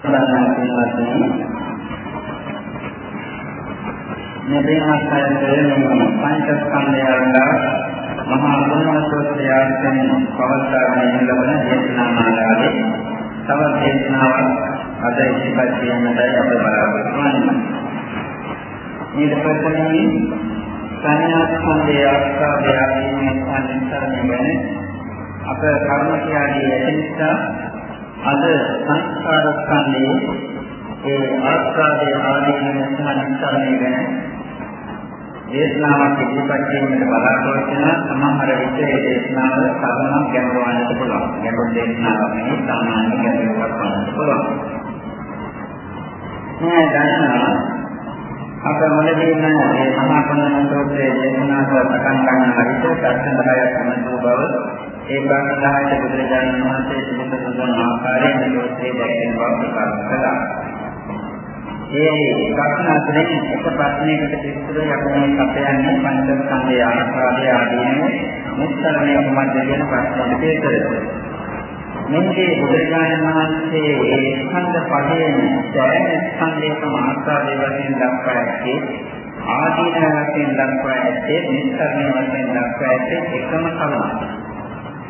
මෙතනත් පංචස්කන්ධයන්ලා මහා ගුණවත්ත්වයෙන් පවත්වාගෙන ලබන දේශනා මාලාවේ තව දේශනාවක් අද ඉතිපත් කියන්නටයි අප බලාපොරොත්තු වෙන්නේ. ඊට පස්සේ සංඥාස්කන්ධය ආස්වාදය ආදීනේ සංසාරණය ගැන අප කර්ම කියාදී ඇති නිසා අද සංස්කාර ස්කන්ධයේ ඒ ආස්වාදයේ ආදීනේ සංසාරණය ගැන දේශනාවක් ඉදිරිපත් කිරීමට බලාපොරොත්තු වෙන සමහර විට ඒ දේශනාව සාමාන්‍ය ගැඹුරවන්නට පුළුවන්. ගැඹුරු දේශනාවක් නෙවෙයි සාමාන්‍ය ගැඹුරක් වන්නට පුළුවන්. මේ දන්නා අප මුලදීම මේ මහා පුණ්‍ය සූත්‍රයේ දේශනාව පටන් ගන්න විට දර්ශන 10ක් සම්බන්ධ බව ඒ බාහිරයට බුදුරජාණන් වහන්සේ සුදුසු සුදුසු ආකාරයෙන් සූත්‍රයේ දැක්වෙන බව ප්‍රකාශ කළා. ඒ ප්‍රශ්න අතරින් එක ප්‍රශ්නයකට පිළිතුරු යන්නේ අපයන්නේ පංචස්කන්ධය ආස්වාදය ආදීන මුස්තරණය කුමක්ද කියන ප්‍රශ්නයට පිළිතුරු. මෙන්නේ බුදුරජාණන් වහන්සේ ඒ ස්කන්ධ පදයෙන් සෑම ස්කන්ධයකම ආස්වාදයේ වශයෙන් දක්වා ඇත්තේ ආදීන වශයෙන් දක්වා ඇත්තේ නිස්තරණය වශයෙන් දක්වා ඇත්තේ එකම කරුණයි.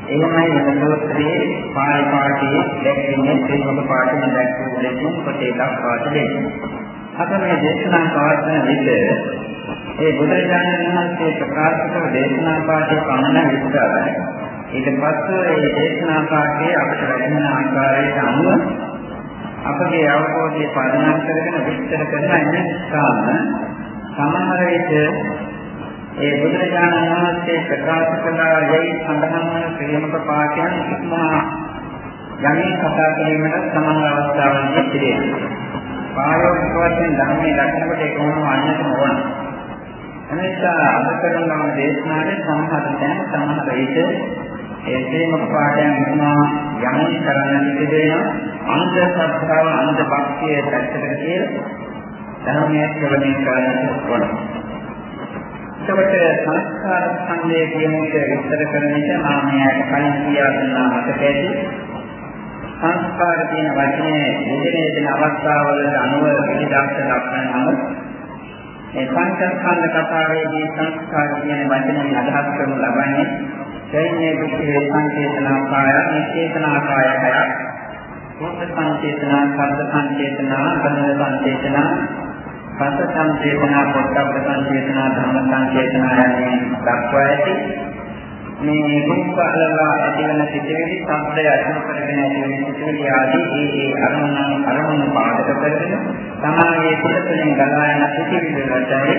එහෙමයි සූත්‍රයේ පාළි පාඨයේ දැක්වෙන්නේ ශ්‍රීමක පාඨයෙන් දැක්වූ දෙකම කොටේ දක්වා තිබෙනවා. අප මේ දේශනා පවත්වන විට ඒ බුදුරජාණන් වහන්සේ ප්‍රකාශ කළ දේශනා පාඨයේ පමණ විස්තරයි. ඊට පස්සේ මේ දේශනා පාඨයේ අපට ලැබෙන ආකාරයට අනුව අපගේ අවබෝධය පදනම් කරගෙන විස්තර කරන ඉන්නස්සාම සමහර විට ඒ බුදුරජාණන් වහන්සේ ප්‍රකාශ කළා යයි සඳහන් වන ශ්‍රීමක පාඨයන් ඉක්මා යමින් කතා කිරීමට සමාන අවස්ථාවන්දී පිළිගන්නවා. ප්‍රායෝගික වශයෙන් ධර්මයේ දක්නකොට ඒක මොනව අන්නට ඕන. එනිසා අද කරන නම් දේශනාවේ සමහර තැන් සමහර විට ඒ ශ්‍රීමක පාඨයන් ඉක්මා යමින් කරන්න සිදුවෙන අන්ත සත්‍තාව අන්ත භක්තිය පැත්තකට කියලා ධර්මයේ ශ්‍රවණය කරන්න ඕන. එතකොට සංස්කාර සංදේ කියන එක විස්තර කරන විට මම මෙයාට කලින් කියා දුන්නා මතක ඇති. සංස්කාර කියන වචනේ දෙදෙනේ දෙන අවස්ථාවල අනුව පිළිදාස්ස දක්වනම මේ පංචස්කන්ධ කතාවේදී සංස්කාර කියන වචනේ අදහස් කරනු ලබන්නේ දෙන්නේ විශේෂ සංකේතනාකාය, නිචේතනාකාය හයක්. රූප සංකේතනා, ශබ්ද සංකේතනා, ගන්ධ සංකේතනා පස සංචේතනා පොට්ටබ්බ සංචේතනා ධම්ම සංචේතනා යන්නේ දක්වා ඇති මේ රූපවලවා ඇතිවන සිතිවිලි සම්ප්‍රය අතුරු කරගෙන ඇතිවන සිතිවිලි ආදී ඒ ඒ අරමුණ අරමුණ පාදක කරගෙන සමාගයේ පිටතෙන් ගලා යන සිතිවිලි වලටයි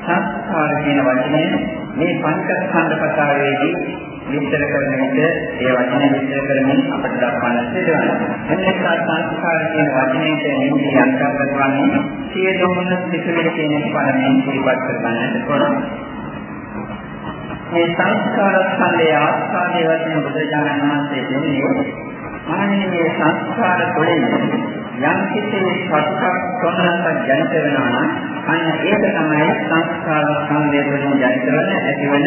සංස්කාර කියන වචනේ මේ පංචස්කන්ධ කතාවේදී විස්තර කරන විට ඒ වචන විස්තර කරමින් අපට දක්වන්න සිදුවනවා. එනිසා සංස්කාර කියන වචනයට නිදි අන්තර්ගත වන්නේ සියලුම සිතුවිලි කියන පරමයෙන් පිළිපත් කරගන්නට පුළුවන්. මේ සංස්කාර ස්කන්ධය ආස්වාදයේ වශයෙන් බුදුජානක මහන්සිය දෙන්නේ ආනන්නේ සංස්කාර තුළින් යම් කිසි සත්‍යක් සොන්නක් ජනිත වෙනවා නම් අන්න ඒක තමයි සංස්කාර ස්කන්ධය තුළින් ජනිත වෙන ඇතිවන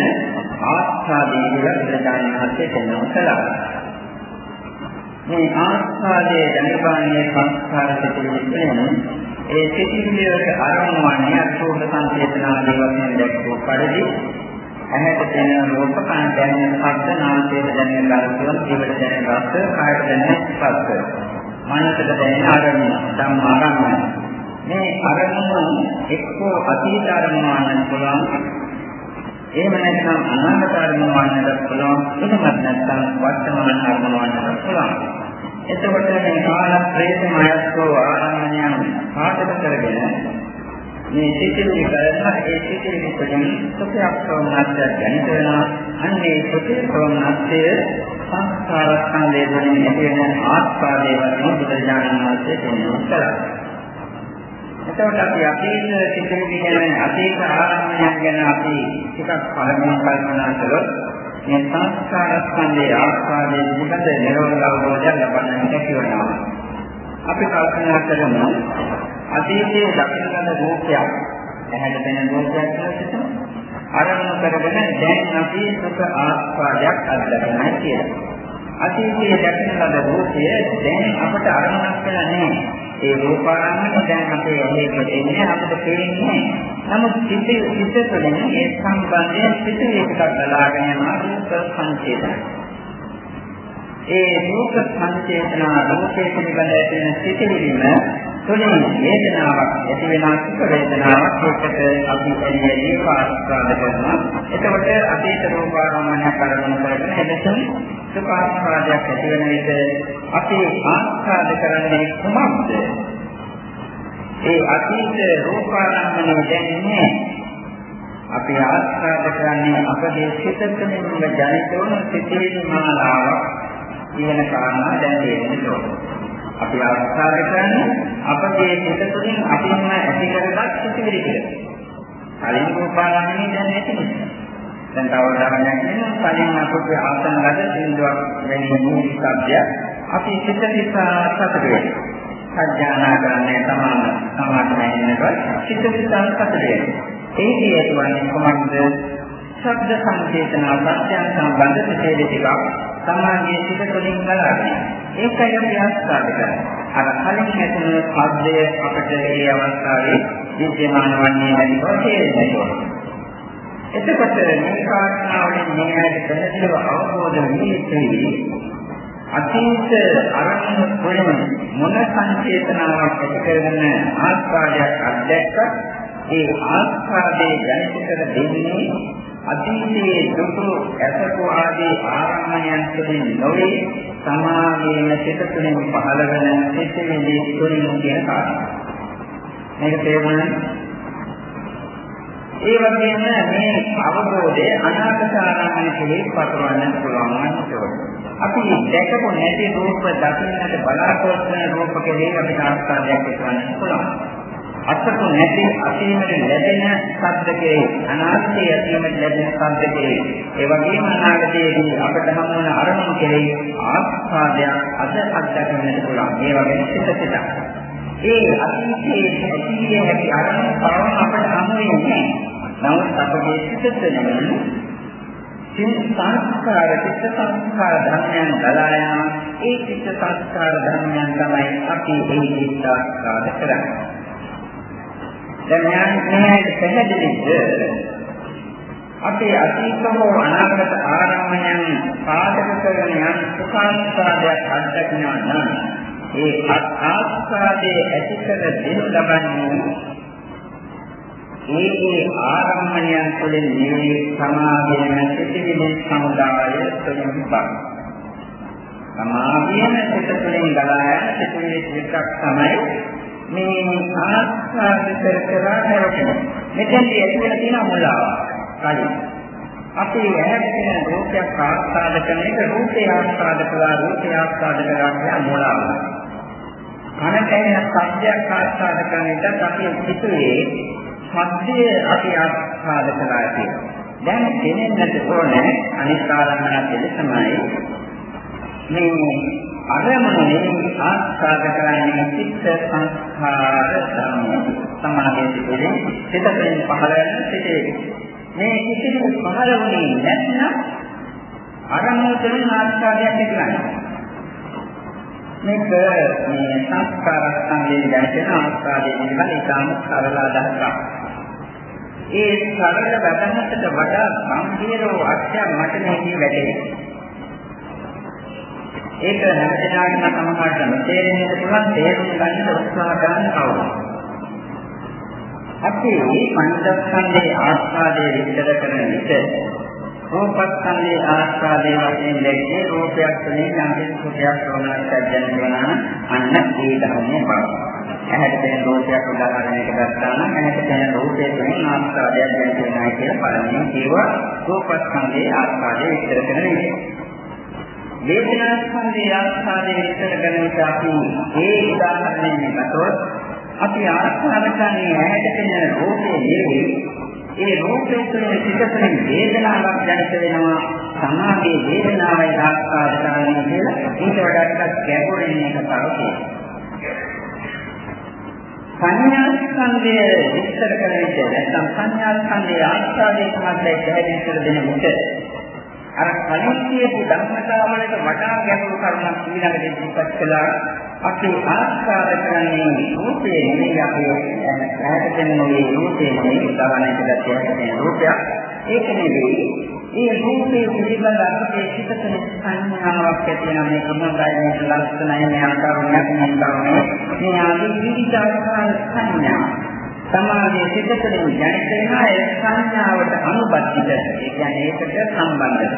ආස්වාදයේ කියලා බුදුජානක මහන්සිය කියනවා කළා. මේ ආස්වාදයේ ජනිතවන්නේ සංස්කාර තුළින් ඒ සිතිවිල්ලට අරමුණු වන්නේ අසෝක සංකේතනාදී වශයෙන් දැක්වූ පරිදි ඇහැට දැනෙන රූප කන දැනෙන ශබ්ද නාසයට දැනෙන ගන්ධ ජීවිත දැනෙන රස කායට දැනෙන ස්පර්ශ. මනසට දැනෙන අරමුණ ධම්මාරම්මන මේ අරමුණ එක්කෝ අතීත අරමුණ වන්නත් පුළුවන්. එහෙම නැත්නම් අනාගත අරමුණ වන්නත් පුළුවන්. එහෙමත් නැත්නම් වර්තමාන අරමුණ වන්නත් පුළුවන්. එතකොට මේ කාල ප්‍රේතමයස්කෝ ආරම්භණයන් පාඨක කරගෙන මේ සිතිවිලි කරලා ඒ සිතිවිලි තුළින් සුඛයක් සෝමනස්ය ජනිත වෙනවා. අන්නේ සුඛේ සෝමනස්ය සංස්කාර ස්කන්ධයේ වලින් ඇති වෙන ආස්වාදයේ වශයෙන් බුදුරජාණන් වහන්සේ දෙන්නා එතකොට අපි අතීත සිතිවිලි ගැන අතීත ආරම්භණයන් ගැන අපි ටිකක් පළමුවෙන් කල්පනා කළොත් මේ සංස්කාර ස්කන්ධයේ ආස්වාදයේ පිළිබඳ නිරෝධ අවබෝධය ලබන්නට හැකි වෙනවා. අපි කල්පනා කරමු අතීතයේ දකින්න රූපයක් ඇහැට පෙනෙන රූපයක් කියලා අරමුණු කරගෙන දැන් අපි සුඛ ආස්වාදයක් අත්දකිනවා කියලා. අතීතයේ දකින්න ලද රූපය දැන් අපට අරමුණක් වෙලා නැහැ. ඒ රූපාරම්මණය දැන් අපේ ඇහි එන්නේ අපිට පේන්නේ නමුත් සිත සිත තුළින් ඒ සම්බන්ධය සිත එකක් බලාගෙන යනවා රූප සංචේතන. ඒ රූප සංචේතන රූපේ පිළිබඳ ඇතිවන සිතිවිලිම තුළින් වේදනාවක් ඇති වෙනා සුඛ වේදනාවක් ඒකට අපි එළියේ පාස්කාද කරනවා. එතකොට අතීත රූපාරම්මණය කරගෙන කරගෙන එදෙසම සුඛාස්වාදයක් ඇති වෙන විට අපි ආස්වාද කරන්නේ කුමක්ද? ඒ අතීත රූපාරම්මණය දැනෙන්නේ අපි ආස්වාද කරන්නේ අපේ සිත තුළින්ම ජනිත වන සිතිවිලි මාලාවක් කියන කාරණා දැන් තේරෙන්න ඕනේ. අපි ආස්වාද කරන්නේ අපගේ සිත තුළින් අපින්ම ඇති කරගත් සිතිවිලි කියලා. කලින් රූපාරම්මණය දැන් නැති නිසා. දැන් තව උදාහරණයක් දෙනවා කලින් අපේ ආසන ලද සින්දුවක් වැනි මූලික શબ્දය අපි සිත නිසා සතුට වෙනවා. සත්‍යනා කරන්නේ තමාම සමාධිය වෙනකොට සිත නිසා සතුට වෙනවා. ඒකේ ඇතිවන්නේ කොහොමද? ශබ්ද සංකේතන සත්‍යයන් සම්බන්ධ සිතේ ටිකක් සමාගයේ සිත තුළින් ගලාගෙන ඒකයි අපි ආස්වාද කරන්නේ. අර කලින් ඇතුළු පද්දය අපිට මේ අවස්ථාවේ විද්‍යමාන වන්නේ නැති බව තේරෙනවා. එතකොට මේ කාරණාවලින් මේ ඇයි පැහැදිලිව අවබෝධ වී අතීත අරමුණු වලින් මොන සංචේතනාවක් ඇති කරගෙන ආස්වාදයක් අත්දැක්ක ඒ ආස්වාදයේ ජනිත කර දෙන්නේ අතීතයේ දුටු ඇසකෝ ආදී ආරම්භයන් තුළින් නොවේ සමාගයේම සිත තුළින් පහළ වෙන සිතෙහිදී තුළින් කියන කාරණා. මේක තේරුණා ඒ වගේම මේ අවබෝධය අනාගත ආරම්භය කෙරෙහි පතරවන්න පුළුවන් වන්නට අපි දැකපො නැති රූප දකින්නට බලාපොරොත්තු වෙන රූප කෙරෙහි අපිට ආස්වාදයක් කරන්න පුළුවන්. අසතු නැති අසීමට ලැබෙන සද්දකේ අනාත්මයේ අසීමට ලැබෙන සද්දකේ ඒ වගේම අනාගතයේදී අපට හමු වන අරමුණු කෙරෙහි ආස්වාදයක් අද අත්දැකීමට පුළුවන්. ඒ වගේම සිත සිත. ඒ අතීතයේ ඇතිවිය හැකි අරමුණු පරම අපට හමු වෙන්නේ නමුත් අපගේ සිත තුළින් සිත සංස්කාර චිත්ත සංස්කාර ධර්මයන් ගලා යනවා. ඒ චිත්ත සංස්කාර ධර්මයන් තමයි අපි ඒ චිත්ත සංස්කාර කරන්නේ. දැන් මෙයාට පැහැදිලිද? අපේ අතීත හෝ අනාගත ආරම්භයන් පාදක කරගෙන යන සුඛාස්වාදයක් අත්දකිනවා නම් ඒ ආස්වාදයේ ඇති කර දෙනු ලබන්නේ ඒ ඒ ආරම්භයන් තුළින් නිවි සමාධියම සිටිවිලි සමුදාය තුළින් බක් සමාධියම සිට තුළින් ගලා යන සිටිවිලි ටිකක් තමයි මේ ආස්වාද කර කර හැරෙනවා. මෙතෙන්දී ඇති වෙන තියෙන මුලාව. කලින් අපි ඇහැට තියෙන රූපයක් ආස්වාද කරන එක රූපේ ආස්වාද කළා රූපේ ආස්වාද කළා කියන මුලාව. කනට ඇහෙන ශබ්දයක් ආස්වාද කරන එක අපි හිතුවේ ශබ්දය අපි ආස්වාද කළා කියලා. දැන් දැනෙන්නට ඕනේ අනිත් කාරණා දෙලසමයි මේ අරමුණේ ආස්වාද කරන්නේ චිත්ත සංස්කාර ධර්ම සමාධිය පිළිබඳ සිතෙන් පහළ වෙන සිටේ. මේ කිසිදු පහළ වුණේ නැත්නම් අරමුණ තුළින් ආස්වාදයක් ඇතිවන්නේ මේක මේ සංස්කාර සංවේදී දැනෙන ආස්වාදයේ පිළිබඳ ඉතාම සරල අදහසක්. ඒ සරල වැදගත්කට වඩා සම්පූර්ණ අර්ථයක් මට මේ වැටේ ඒක හැමදෙනාටම සමහරට නොතේරෙන්නට පුළුවන් තේරුම් ගන්න උත්සාහ කරන කවුරු. අපි පංචස්කන්ධයේ ආස්වාදයේ විස්තර කරන විට රූපස්කන්ධයේ ආස්වාදයේ වශයෙන් දැක්කේ රූපයක් තුළින් යම් සුඛයක් ප්‍රෝණයක් දැනෙනවා අන්න ඒ ධර්මයේ බව. ඇහැට පෙනෙන රූපයක් උදාහරණයකට ගත්තා නම් ඇහැට පෙනෙන රූපය තුළින් ආස්වාදයක් දැනෙනවා කියලා පළමුවෙන් කියවා රූපස්කන්ධයේ ආස්වාදයේ විස්තර කරන විදිහ. වේදනා ස්කන්ධයේ ආස්වාදයේ විස්තර කරන විට අපි ඒ උදාහරණයෙන් ගත්තොත් අපි ආස්වාද කරන්නේ ඇහැට පෙනෙන රූපයේ නෙවෙයි. ඒ රූපයේ තුළ සිටපෙන වේදනාවක් දැනෙත වෙනවා. සමාගයේ වේදනාවයි ආස්වාද කරන්නේ කියලා ඊට වඩා ටිකක් ගැඹුරින් එක තරකේ සංඥා ස්කන්ධය විස්තර කරන විට නැත්නම් සංඥා ස්කන්ධයේ ආස්වාදයේ සමග පැහැදිලි කර දෙන විට අර කලින් කියපු ධර්මතාවලට වඩා ගැඹුරු කරුණක් ඊළඟට ඉදිරිපත් කළා. අපි ආස්වාද කරන්නේ රූපේ නෙවෙයි අපේ ඈත දෙන මේ රූපේ නෙවෙයි උදාහරණයකට කියන රූපයක්. ඒක නෙවෙයි ඒ රූපේ පිළිබඳ අපේ සිතේ සංඥාවක් ඇති වෙන මේ කොහොමදයි මේ ලක්ෂණයි මේ ආකාරයක් මේ කාරණේ මේ ආදී විවිධ ආකාර සංඥා සමාධියේ සිතේ ජනිත වෙන ඒ සංඥාවට අනුබද්ධිත. ඒ කියන්නේ ඒකට සම්බන්ධ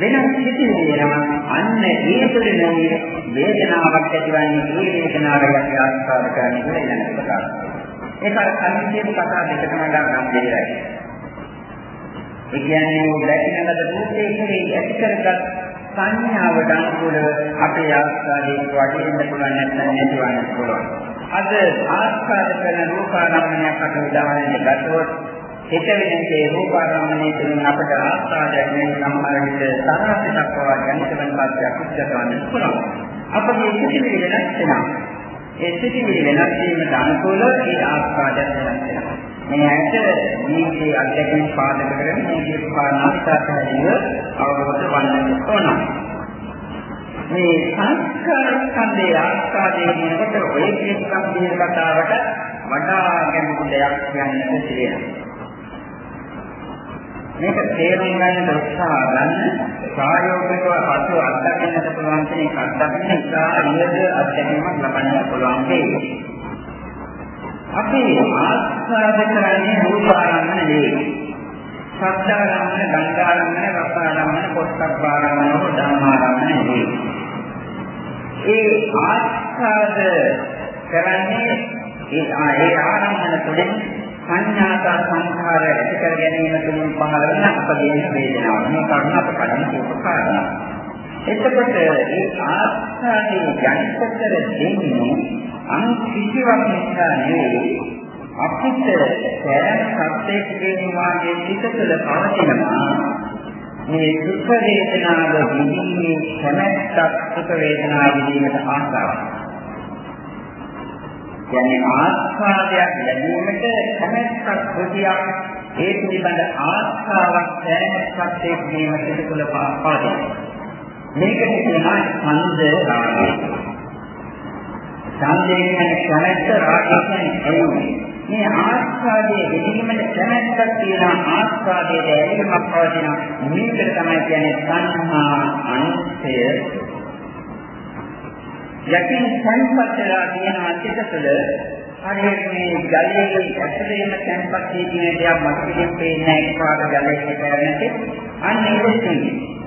වෙනස් සිතිවිලි වෙනවා අන්න ඒ තුළින් වේදනාවක් ඇතිවන්නේ ඒ වේදනාවට අපි ආස්වාද කරන්නේ කියලා ඊළඟට ප්‍රකාශ කරනවා. ඒක අර කලින් කියපු කතා දෙකම වඩා ගැඹුරයි ඒ කියන්නේ දැකින ලද රූපේ කෙරෙහි ඇති කරගත් සංඥාවට අනුකූල අපේ ආස්වාදයේ වටින්න පුළුවන් නැත්නම් නැතිවන්න පුළුවන්. අද ආස්වාද කරන රූපාරම්මණයක් අපට උදාහරණයක් ගත්තොත් හිත වෙනසේ රූපාරම්මණය තුළින් අපට ආස්වාදයක් වෙන සමහර විට තරහිතක් පවා ජනිත වෙන පස්සක් උච්චතවන්න පුළුවන්. අපගේ සිතිවිලි වෙනස් වෙනවා. ඒ සිතිවිලි වෙනස් වීමට අනුකූල ඒ ආස්වාදයක් වෙනස් වෙනවා. මේ ඇයට ජීවිතයේ අත්දැකීම් පාදක කරගෙන මේ කියපු කාරණාවටදී අවබෝධ වන්න ඕන. මේ සංස්කාර ස්කන්ධය ආස්වාදයේ වෙනකොට ඔය කියන සම්පූර්ණ කතාවට වඩා ගැඹුරු දෙයක් කියන්නට තියෙනවා. මේක තේරුම් ගන්න උත්සාහ ගන්න ප්‍රායෝගිකව පසු අත්දකින්නට පුළුවන් කෙනෙක් අත්දකින්න ඉතා ඉහළ අත්දැකීමක් ලබන්න පුළුවන් වෙයි. අපි ආස්වාද කරන්නේ රූපාරම්මන නෙවෙයි. සත්‍යාරම්මන, ගන්ධාරම්මන, රසාරම්මන, පොට්ටබ්බාරම්මන, ධම්මාරම්මන නෙවෙයි. ඒ ආස්වාද කරන්නේ ඒ ඒ ආරම්මන තුළින් සංඥාත සංඛාර ඇති කර ගැනීම තුළින් පහළ වෙන අපගේ වේදනාව. මේ කරුණ අප කලින් කියපු කාරණා. එතකොට ඒ ආස්වාදයේ ජනිත කර දෙන්නේ අන් කිසිවක් නිසා නෙවෙයි අපිට සෑම සත්‍යයකම වාගේ සිත තුළ පවතිනවා මේ සුඛ වේදනාව විඳීමේ කැමැත්තක් සුඛ වේදනාව විඳීමට ආසාවක්. කියන්නේ ආස්වාදයක් ලැබීමට කැමැත්තක් ප්‍රතියක් ඒ පිළිබඳ ආස්වාවක් සෑම සත්‍යයකම සිත තුළ පවතිනවා. මේකට කියනවා ඡන්ද රාගය. ඡන්දයෙන් යන කැමැත්ත රාගයෙන් එන්නේ. මේ ආස්වාදයේ දෙදීමට කැමැත්තක් තියෙන ආස්වාදයේ ඇලීමක් පවතින මේකට තමයි කියන්නේ සංහා අනුස්සය. යකින් සංපත්තලා කියන අතිකතල හරියට මේ ජලයේ ඇතුළේම තැන්පත් කියන දෙයක් මට පිටින් පේන්නේ නැහැ. පාද ජලයේ කරන්නේ අන්න ඒක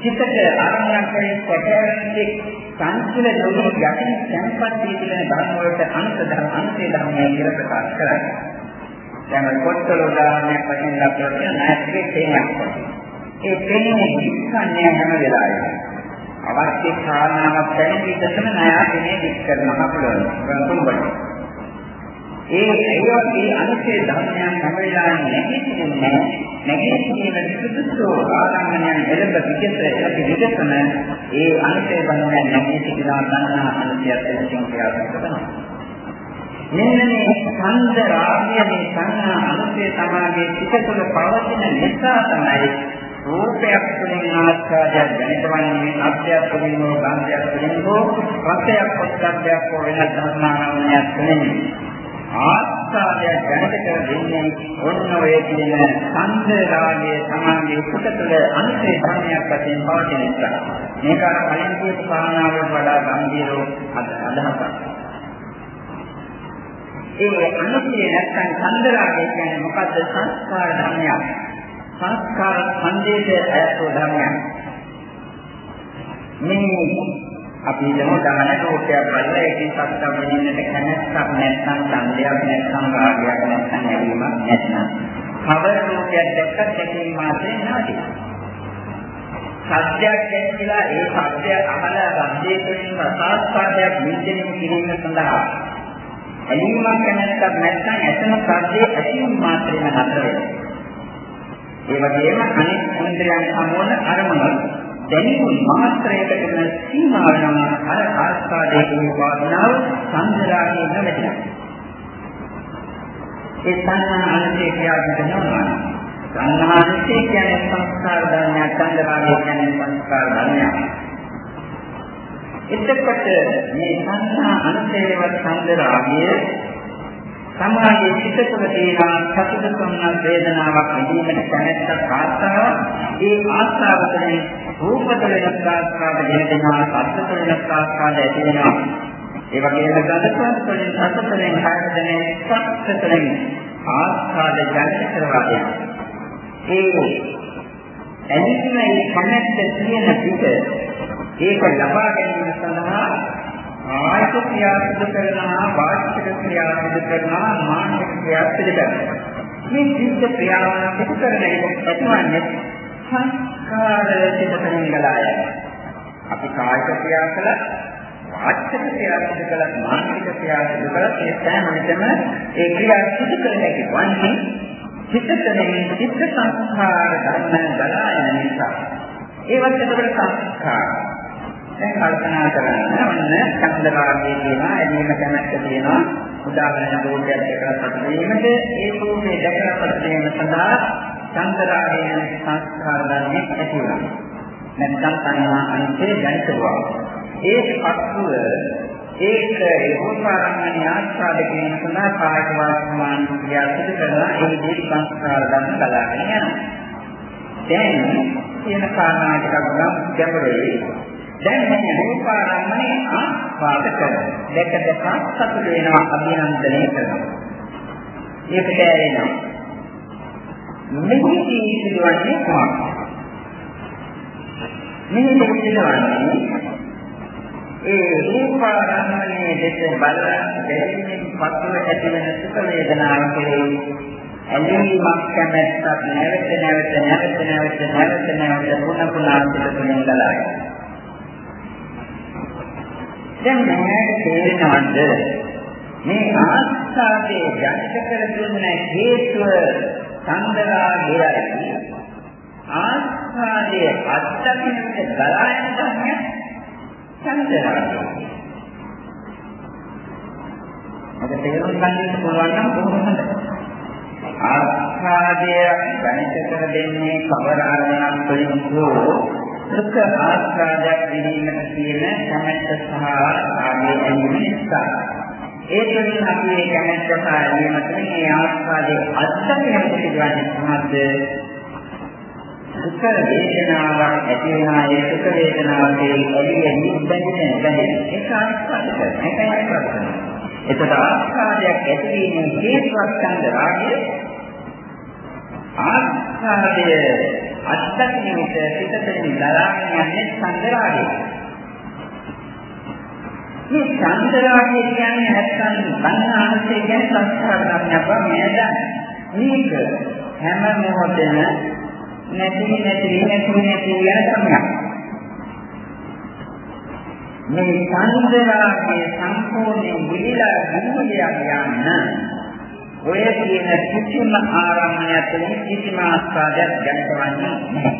චිතක ආරම්භයක් වෙන කොටරන්නේ සංකල නොවි යටින් සංපත් පිළිබඳ ධර්ම වලට අනුත ධර්ම අන්තේ ධර්මය කියලා ප්‍රකාශ කරන්නේ. දැන් කොට්ටල උදාහරණයක් වශයෙන් ලබන නාස්තිකේ තේමයක්. ඒ තේමේ ඉස්සන්නේ හැම වෙලාවෙම. අවශ්‍ය කාරණාවක් දැන විදසම නායකනේ දික් කරනවා පුළුවන්. තුන්බඩ. ඒ ඒවාගේ අනිත්‍ය ධර්මයන් හැම වෙලාවෙම නැගිටින්නේ නැගිටින සුදුසු ආරම්භණයන් එළඹ විකස අපි විකසන ඒ අනිත්‍ය ධර්මයන් නැගිටිනා ගන්නා අනිත්‍යත් එක්කම ක්‍රියාත්මක වෙනවා. මෙන්න මේ ඡන්ද රාගය මේ සංඥා අනිත්‍ය සමාගයේ සිත තුළ පවතින නිසා තමයි රූපයක් තුළින් ආස්වාදයක් දැනෙතවන්නේ අධ්‍යාත්ම තුළින් හෝ ගන්ධයක් තුළින් හෝ රසයක් පොත්සබ්දයක් හෝ වෙනත් ධර්මානමයක් තුළින් ආස්වාදය දැනට කර දෙන්නේ ඔන්න ඔය කියන සංදරාගයේ සමාගයේ කුට තුළ අනිත්‍ය ධර්මයක් වශයෙන් පවතින නිසා මේක අර කලින් කියපු කාරණාවට වඩා ගැඹීරව අදහසක්. ඒ අනිත්‍ය නැත්නම් සංදරාගය කියන්නේ මොකද්ද සංස්කාර ධර්මයක්. සංස්කාර සංදේශය ඇතුළු ධර්මයක්. මේ අපි හිතමු දහන රූපයක් බලලා ඒකෙන් සත්‍යම් වෙනින්නට කැමැත්තක් නැත්නම් ඡන්දයක් නැත්නම් රාගයක් නැත්නම් ඇලීමක් නැත්නම් කවර රූපයක් දැක්කත් ඒකේ මාතේ නැති. සත්‍යයක් දැක්කලා ඒ සත්‍ය අහලා සත්‍යයේ තුලින් රසාස්වාදයක් විඳින්න කිරීම සඳහා ඇලීමක් කැමැත්තක් නැත්නම් ඇතන සත්‍යයේ ඇසීම මාත්‍රේම නතර වෙනවා. ඒ වගේම අනිත් ඉන්ද්‍රයන් සමෝන අරමුණු දැනීම මාත්‍රයකටම සීමා වෙනවා අර ආස්වාදයේ වාදනාව සංදරාගේ නැමෙනවා ඒ සංඥා අනතේ ක්‍රියාත්මක වෙනවා සංහානිසය කියන්නේ සංස්කාර ධර්මයක්, චන්දරාගය කියන්නේ සංස්කාර ධර්මයක්. එතකොට මේ සංහා අනුසේවත් චන්දරාගය සමාගයේ සිත තුළ තියෙන සතුට සම්මත වේදනාවක් විඳීමට කැමැත්තක් ආස්තාව ඒ ආස්තාව තුළින් රූපත වෙනස් ආස්වාද දෙනවා සත්ත්ව වෙනස් ආස්වාද ඇති වෙනවා. ඒ වගේම ගතපත් තුළින් සත්ත්ව තුළින් කායදෙනේ සත්ත්ව තුළින් ආස්වාද ජනිත කරවා දෙනවා. ඒ එනිමේ කැමැත්ත තියෙන පිට ඒක ලබා ගැනීම සඳහා ආයත ක්‍රියා සිදු කරනවා වාචික ක්‍රියා සිදු කරනවා මානසික ක්‍රියා සිදු කරනවා. මේ සිද්ධ ක්‍රියාවන් සිදු කරන එක ඇතිවන්නේ සංස්කාර සිදුකරන ගලාය අපි කායික ක්‍රියා කළා වාචික ක්‍රියා සිදු කළා මානසික ක්‍රියා සිදු කළා ඒ සෑම විටම ඒ ක්‍රියා සිදු කරන එක වන්නේ චිත්තතනේ චිත්ත සංස්කාර ධර්ම ගලායන නිසා. ඒවත් එතකොට සංස්කාර. දැන් කල්පනා කරන්න ඔන්න චන්දරාගයේ තියෙනවා එළියම කැමැත්ත තියෙනවා. උදාහරණ රූපයක් දැකලා සතුට වීමද ඒ රූපේ දැකලා සතුට වීම සඳහා චන්දරාගයේ සංස්කාර ධර්මයක් ඇති වෙනවා නැත්නම් තණ්හා අනිත්‍ය ජනිතවා ඒ පස්ව ඒක රූපාරම්මණ්‍ය ආස්වාද කිරීම සඳහා කායික වාස්මාන ක්‍රියා සිදු කරන ඒ දේ සංස්කාර ධර්ම බලාගෙන යනවා. දැන් කියන කාරණා ටිකක් ගමු. ගැඹුරේ දැන් මේ රූපාරම්මනේ ආස්වාද කරනවා. දෙක දෙක සතුට වෙනවා අභිනන්දනය කරනවා. ඒකට ඇරෙනවා. මෙහි සිදුවන්නේ කොහොමද? මෙහි සිදුවන්නේ ඒ රූපාරම්මනේ දෙක බල දෙකින් පසුව ඇතිවන සුඛ වේදනාව කෙරෙහි ඇලීමක් කැමැත්තක් නැවත නැවත නැවත නැවත නැවත නැවත පුන පුනා සිදුවෙන ගලයි. දැන් මට තේරෙනවද මේ ආස්වාදයේ ජනිත කර දුන්න හේතුව සංදරාගයයි ආස්වාදයේ අත්දකින්නට ගලායන ධර්මය සංදරාගය. ඔබ තේරුම් ගන්න පුළුවන් නම් කොහොමද? ආස්වාදය ජනිත කර දෙන්නේ කවර ආරණයක් වලින් හෝ දුක් ආස්වාදයක් විඳීමට තියෙන කැමැත්ත සහ ආගේ ඇලීම නිසා. ඒ තුළින් අපි මේ කැමැත්ත සහ ඇලීම තුළින් මේ ආස්වාදයේ අත්දැකීම පිළිබඳ මොනවද? දුක් වේදනාවක් ඇති වෙනා ඒ දුක් වේදනාවේ ඇලී බැඳෙන බැඳෙන ඒක ආස්වාදයක් ඒකයි ප්‍රශ්නේ එතකොට ආස්වාදයක් ඇතිවීමේ හේතුවක් ඡන්ද රාගය ආස්වාදය අත්දැකීමට පිටතෙන් දරාගෙන යන්නේ චන්දරාගය. මේ චන්දරාගය කියන්නේ නැත්තම් සංහානසය කියන්නේ සංස්කාර ධර්මයක් බව නේද? මේක හැම මොහොතෙම නැති නැති නැති නැති යන සමයක්. මේ චන්දරාගයේ සම්පූර්ණ විලිලා විමුලියක් යන්න ඔය කියන කිසිම ආරම්භයක් තුළින් කිසිම ආස්වාදයක් දැනගන්නේ නැහැ.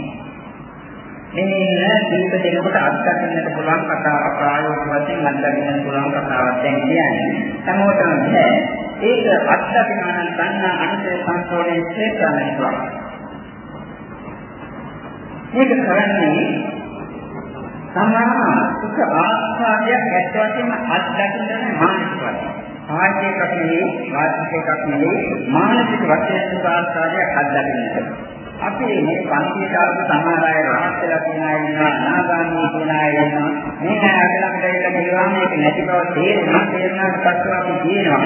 මේ දීප දෙනකොට අත්දකින්නට පුළුවන් කතාවක් ප්‍රායෝගික වශයෙන් අත්දකින්න පුළුවන් කතාවක් දැන් කියන්නේ. හැමෝටම බෑ. ඒක අත්දකින්න නම් ගන්න අනිත් සංස්කෝණයේ ක්ෂේත්‍රමයි. මේක කරන්නේ සමහර සුඛ ආස්වාදයක් ඇත්ත වශයෙන්ම අත්දකින්න මානසික වශයෙන්. කායික එකක් නෙවෙයි වාචික එකක් නෙවෙයි මානසික වශයෙන් සාස්ත්‍රාදයක් අත්දකින්නට. අපි මේ පන්තියට ආපු සමහර අය රහත් වෙලා තියෙන අය ඉන්නවා අනාගාමී කියන අය ඉන්නවා මේ අය අදලකට ඇවිල්ලා කියනවා මේක නැති බව තේරෙනවා තේරුණාට පස්සේ අපි කියනවා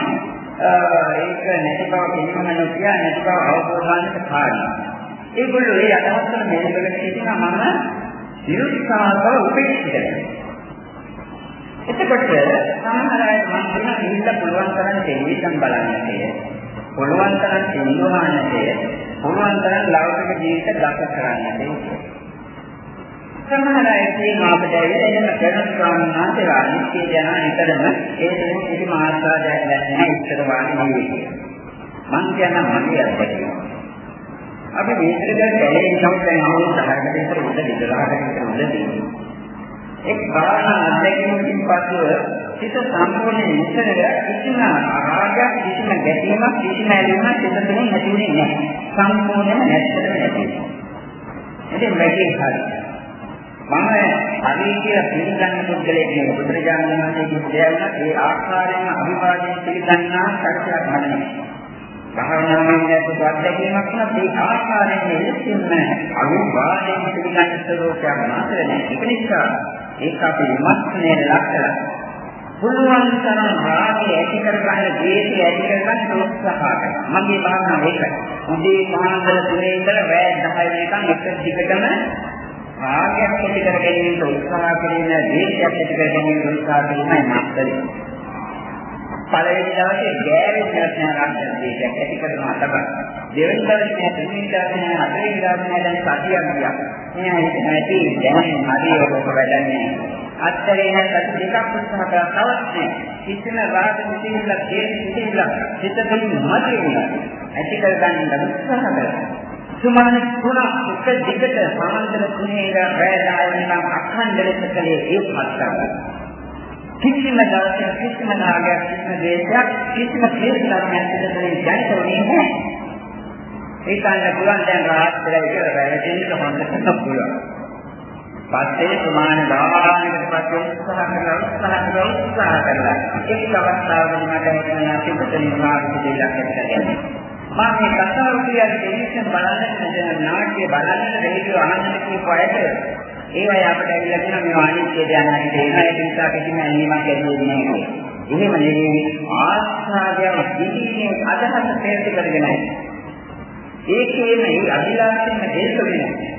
ඒක නැති බව කියනම නොකිය නැති බව අවබෝධ කරගන්නට කාරණා. ඒගොල්ලෝ ඒ අදහස් වල මේකට කියනවා මම විරුද්ධතාවව උපේක්ෂිත එතකොට සමහර අය මම කියන ගිහිල්ලා පුළුවන් තරම් ටෙලිවිෂන් බලන්න කියලා. පුළුවන් තරම් සින්දුහාන්න කියලා. පුළුවන් තරම් ලෞකික ජීවිත ගත කරන්න කියලා. සමහර අය කියනවා අපිට එහෙම කරන ස්වාමීන් වහන්සේලා නිත්‍ය ජන නිතරම ඒ දෙන කිසිම ආස්වාදයක් නැහැ ඉස්සර වාගේ නෙවෙයි කියලා. මං කියන මගේ අත්දැකීම. අපි මේකට දැනෙන ඉන්කම් දැන් අවුරුදු 10කට විතර උඩ 12කට විතර උඩ තියෙනවා. එක් කාරණා අධ්‍යයනයකින් පසුව සිත සම්පූර්ණ නිතර කිසිම රාගයක් කිසිම ගැටීමක් කිසිම ඇලීමක් සිත තුළින් නැති වෙන්නේ නැහැ. සම්පූර්ණයෙන්ම නැත්තට නැති. ඉතින් මේකේ හරි. මම අවිද්‍ය පිළිගන්න පුද්ගලයෙක් නෙවෙයි. බුදුරජාණන් වහන්සේ කියනවා ඒ ආකාරයෙන්ම අභිවාදයෙන් පිළිගන්නා සත්‍යයක් මට නෙවෙයි. භාවනාවෙන් දැක්ක අත්දැකීමක් නම් මේ ආකාරයෙන් එලෙසින්ම අවිවාදයෙන් පිළිගන්න ස්වરૂපයක් මාතර නැහැ. ඒක නිසා ඒක අපි විමර්ශනයේ ලක්ෂණ. පුළුවන් තරම් රාගය ඇති කරගන්න, ද්වේෂය ඇති කරගන්න උත්සාහ කරනවා. මගේ භාවනාව ඒකයි. උදේ පාන්දර තුනේ ඉඳලා රෑ 10 වෙනකන් එක දිගටම රාගයක් ඇති කර ගැනීමට උත්සාහ කිරීම, ද්වේෂයක් ඇති කර ගැනීමට උත්සාහ කිරීමයි මාත්‍රේ. පළවෙනි දවසේ ගෑවෙන්නත් නෑ රක්ෂණ දෙයක් ඇති කරනවා තමයි. දෙවෙනි දවසේ තුන්වෙනි දවසේ හතරවෙනි දවසේ දැන් සතියක් ගියා. මේ ඇති දැන් හරියට වැඩන්නේ. අත්තරේ නැත්නම් දෙකක් උත්සාහ කරලා තවත් නෑ. කිසිම රාග නිතිවිල්ල, දේශ නිතිවිල්ල චිත්තතුලින් මතුවෙන්නේ. ඇති කරගන්න උත්සාහ කරනවා. සුමාන තුනක් එක දිගට සමාන්තර තුනේ රැය දායනම් අඛණ්ඩ ලෙස කලේ ඒකත් තමයි. කිසිම දවසක කිසිම නාගයක් කිසිම දේශයක් කිසිම ක්ලේශයක් නැතිවෙන්නේ ජනිතෝනේ නැහැ. ඒකන්න පුළුවන් දැන් රාත්‍රිය ඉතල වැරදෙන්න හොඳට පුළුවන්. පස්සේ ප්‍රමාණ ගානකට පස්සේ උත්සාහ කරලා උත්සාහ කරලා උත්සාහ කරලා එක් අවස්ථාවකදී මට හිතෙනවා පිටතේ මාර්ගය දෙයක් ඇත්තද මම මේ කතාව කියන්නේ ටෙලිවිෂන් බලන්න නාට්‍ය බලන්න රේඩියෝ අහන්න කියපු අයට ඒ අය අපිට ඇවිල්ලා කියනවා මේ අනිත්‍ය දැනන්න තේරෙනවා ඒක නිසා කිසිම ඇලීමක් ඇති වෙන්නේ නැහැ. එහෙම නෙවෙයි ආස්වාදයක් දිවිනේ අදහස තේරුම් කරගෙන ඒකේම ඒ අභිලාෂයෙන් හේතු වෙනවා.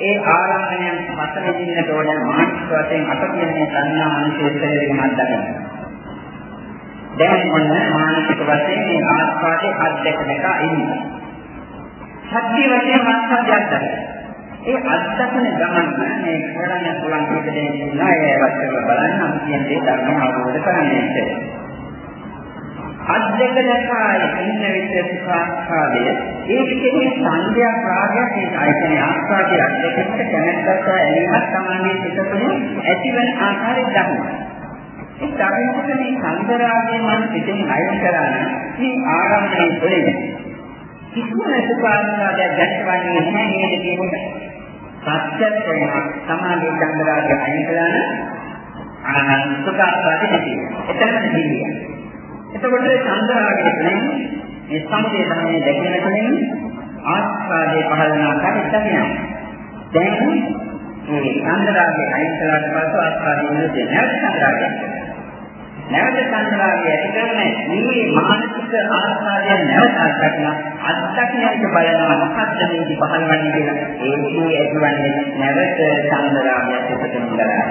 ඒ ආරම්භණයන් පත වෙදින්නට ඕන මානසික වශයෙන් අප කියන්නේ සංඥා අනුශේෂණයකින් අත්දකින්න. දැන් මොන මානසික වශයෙන් මේ ආස්වාදයේ අත්දැකනක ඉන්නේ. සත්‍ය වශයෙන් ආස්වාදයක් දැක්කේ. ඒ අත්දැකන ගමන් මේ කරන්න පුළුවන් විදිහට ඉන්නා ඒ වචන බලන්න අපි කියන්නේ ධර්ම අවබෝධ කරගන්නට. අත්දැකනකාය ඉන්න විදිහට සාස්කාදය ඒ විදිහේ සංඥා ප්‍රාගයක් ඒ ආයතන ආස්වාදයේ අත්දැකීමට කැමැත්තක් ඇලීමක් තමයි සිත තුළ ඇතිවන ආකාරය දක්වනවා. ඒ ධර්මයේ මේ සංදරාගයේ මන පිටින් අයින් කරන මේ ආරම්භයේ තුළින් කිසිම සුපාස්වාදයක් දැක්වන්නේ නැහැ නේද කියන්නේ සත්‍යයක් වෙනවා සමාධි චන්ද්‍රාගේ අයින් කළා නම් සුඛාස්වාදෙ නැති එතනම නිදිය එතකොට චන්ද්‍රාගේ කියන්නේ මේ සම්පේ ධර්මයේ දැකීම තුළින් ආස්වාදයේ පහළ වෙන ආකාරය දකිනවා. දැන් මේ චන්ද්‍රාගේ අයින් කළාට පස්සේ ආස්වාදයේ නෙවෙයි නැවත චන්ද්‍රාගේ නැවත සංස්කාරය ඇති කරන මේ මානසික ආස්වාදයන් නැවත අත්දකින අත්දකින්නට බලනවා මොකක්ද මේක පහළවන්නේ කියලා. ඒකේ ඇතිවන්නේ නැවත සංස්කාරය පිටතම කරා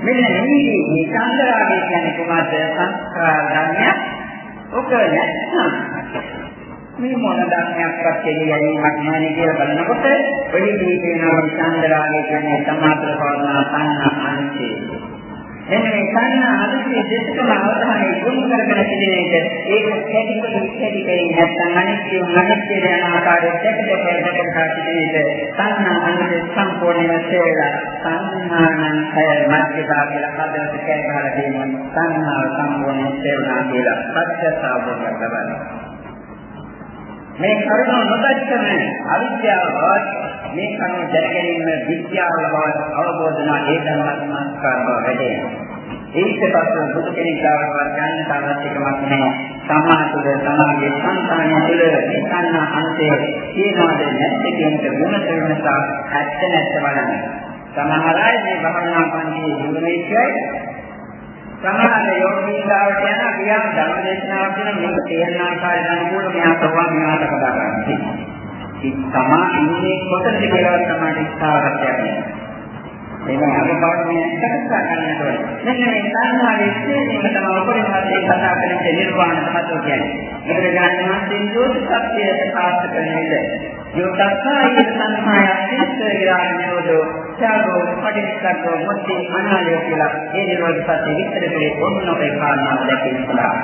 මෙන්න මේ මේ සංස්කාරය කියන්නේ කොහොමද? සංස්කාර ධර්මයක්. ඔක නැත්නම් මේ මොන ධර්මයක්වත් කියලියීමක් නැහැ කියලා බලනකොට වෙලිදී කියනවා සංස්කාරය කියන්නේ සමාතර පවර්ණ සංඥා අනිත්‍යය මෙන්න මේ සංඥා අනිත්‍ය දෙකම අවධානය යොමු කරගෙන සිටින එක. ඒක කැටි කොට කැටි දෙන්නේ නැත්නම් අනිත්‍ය අනිත්‍ය යන ආකාරයට දෙක දෙක දෙක සිටින එක. සංඥා අනිත්‍ය සම්පූර්ණයෙන් සේවලා සංඥානං කය මැදලා කියලා හදවත කැරහලා දෙනවා සංඥා සම්පූර්ණයෙන් සේවනා කියලා සත්‍ය සාබෝධ කරගන්නවා මේ කරුණ නොදැක්කම අවිද්‍යාව බව මේ කරුණ දැනගැනීම විද්‍යාව බව අවබෝධනා ඒ ධර්මස්කාර බව වැඩේ. ඒක පස්සේ බුදු කෙනෙක් ගාවට යන්න තාමත් එකමක් නැහැ. සමාතුල සමාගයේ සංකාණය තුළ නිකන්න අන්තයේ තියනවාද නැත්ද කියන ගුණ තේරුමසා ඇත්ත නැත්ත බලන්න. සමහර අය මේ භවනා පන්තියේ ජීවනයේයි සමහර යෝගීලාවට යන ක්‍රියා ධර්ම දේශනාවක් කියන මේක තේරෙන ආකාරයට අනුකූල මෙහා ප්‍රවාහ මෙහාට කතා කරන්නේ. ඉතින් තමා ඉන්නේ කොතනද කියලා තමයි ඉස්සාවකට යන්නේ. එහෙනම් අපි පාඩමේ කතා කරන්නට ඕනේ. මෙන්න මේ සංහාරයේ ඉස්සෙල්ලම තමයි උපරිම වශයෙන් කතා කරන්නේ නිර්වාණ තමයි කියන්නේ. ඒකට ගන්න මාසෙන් දෝෂ සත්‍ය ප්‍රකාශ කරන්නේ. යෝතස්සායි සංහායස්ස විරාග නිරෝධෝ ත්‍යාගෝ පටිච්චසමුප්පාදෝ මුක්ති අනාලය කියලා ඒ නිරෝධ සත්‍ය විස්තර කරේ ඔන්න ඔය කාරණා දැකීම සඳහා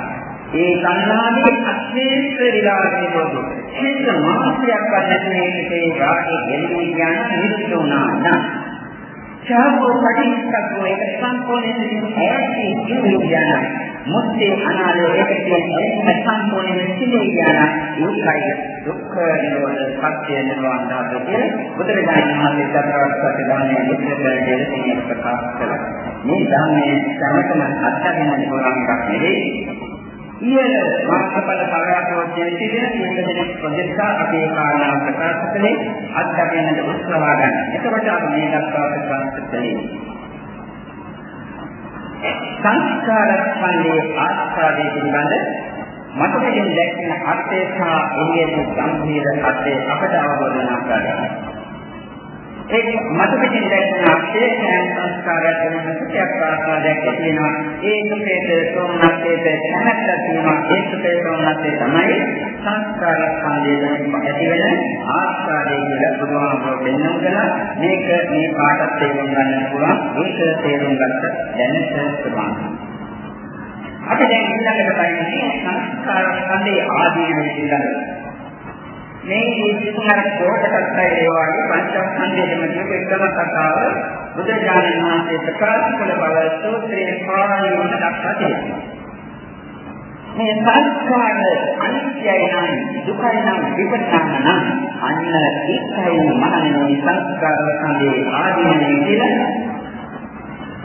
ඒ සංඥාවේ අත්‍යේක විරාග නිරෝධෝ හේතු මාත්‍රයක් නැති මේකේ රාගේ ගෙලිමි කියන නිරුද්ධ වුණා නම්. චාරෝ පටිච්චසමුප්පාදෝ ඒක සම්පූර්ණයෙන් ඇති ඉන්දියාන මුත්තේ අනාලෝ ඒක කියන්නේ සම්පූර්ණයෙන් සිදුවියාන ඒකයි දුක්ඛ නිරෝධ සත්‍ය නිර්වාණ ධාතුව කියලා බුදුරජාණන් වහන්සේ සතරවත් සත්‍යදානයේ විස්තර දෙලසින් ප්‍රකාශ කළා. මේ ධර්මයේ සමතම අත්දැකීම් පුරාණ එකක් නෙවෙයි. ඊයේ මාර්ගඵල පරාසෝත්‍යයේ තිබෙන සිංහදෙනෙක් ප්‍රදේශා අපේ කාරණා ප්‍රකාශ කළේ අත්දැකීමට උත්සාහ ගන්න. එතකොට අපි මේ දක්වා ප්‍රකාශ කළේ සංස්කාර ස්කන්ධයේ ආස්වාදයේ පිළිබඳ මතකයෙන් දැක්වෙන අර්ථය සහ එළියේ ගම්භීර අර්ථය අපට අවබෝධ වන ආකාරයයි. ඒක මතකයෙන් දැක්වෙන අක්ෂේයයන් සංස්කාරයක් වෙන සත්‍යයක් ආකාරයක් තියෙනවා. ඒ සුඛේත සෝමනස්සේත කැමැත්තක් තියෙනවා. ඒ සුඛේ සෝමනස්සේ තමයි සංස්කාර ස්කන්ධයෙන් ඇතිවෙන ආස්කාරය කියලා බුදුහාමුදුරුවෝ පෙන්වන කලා මේක මේ පාඩත් තේරුම් ගන්න පුළුවන්. ඒක තේරුම් ගත්ත දැනට ප්‍රමාණයි. අපි දැන් ඊළඟට බලන්නේ සංස්කාර ස්කන්ධයේ ආදීනව පිළිබඳව. මේ ජීවිතේ කොටකට ඒ වගේ පංචස්කන්ධයටම කියපු එකම කතාව බුදුජානක මහත්මයා ප්‍රකාශ කළ බව සූත්‍රයේ පාරායන දක්වා තියෙනවා. මේ සංස්කාර අනිත්‍යයි නම් දුකයි නම් විපරිණාම නම් අන්න ඒකයි මහණෙනි සංස්කාර සංදේ ආදීනේ කියලා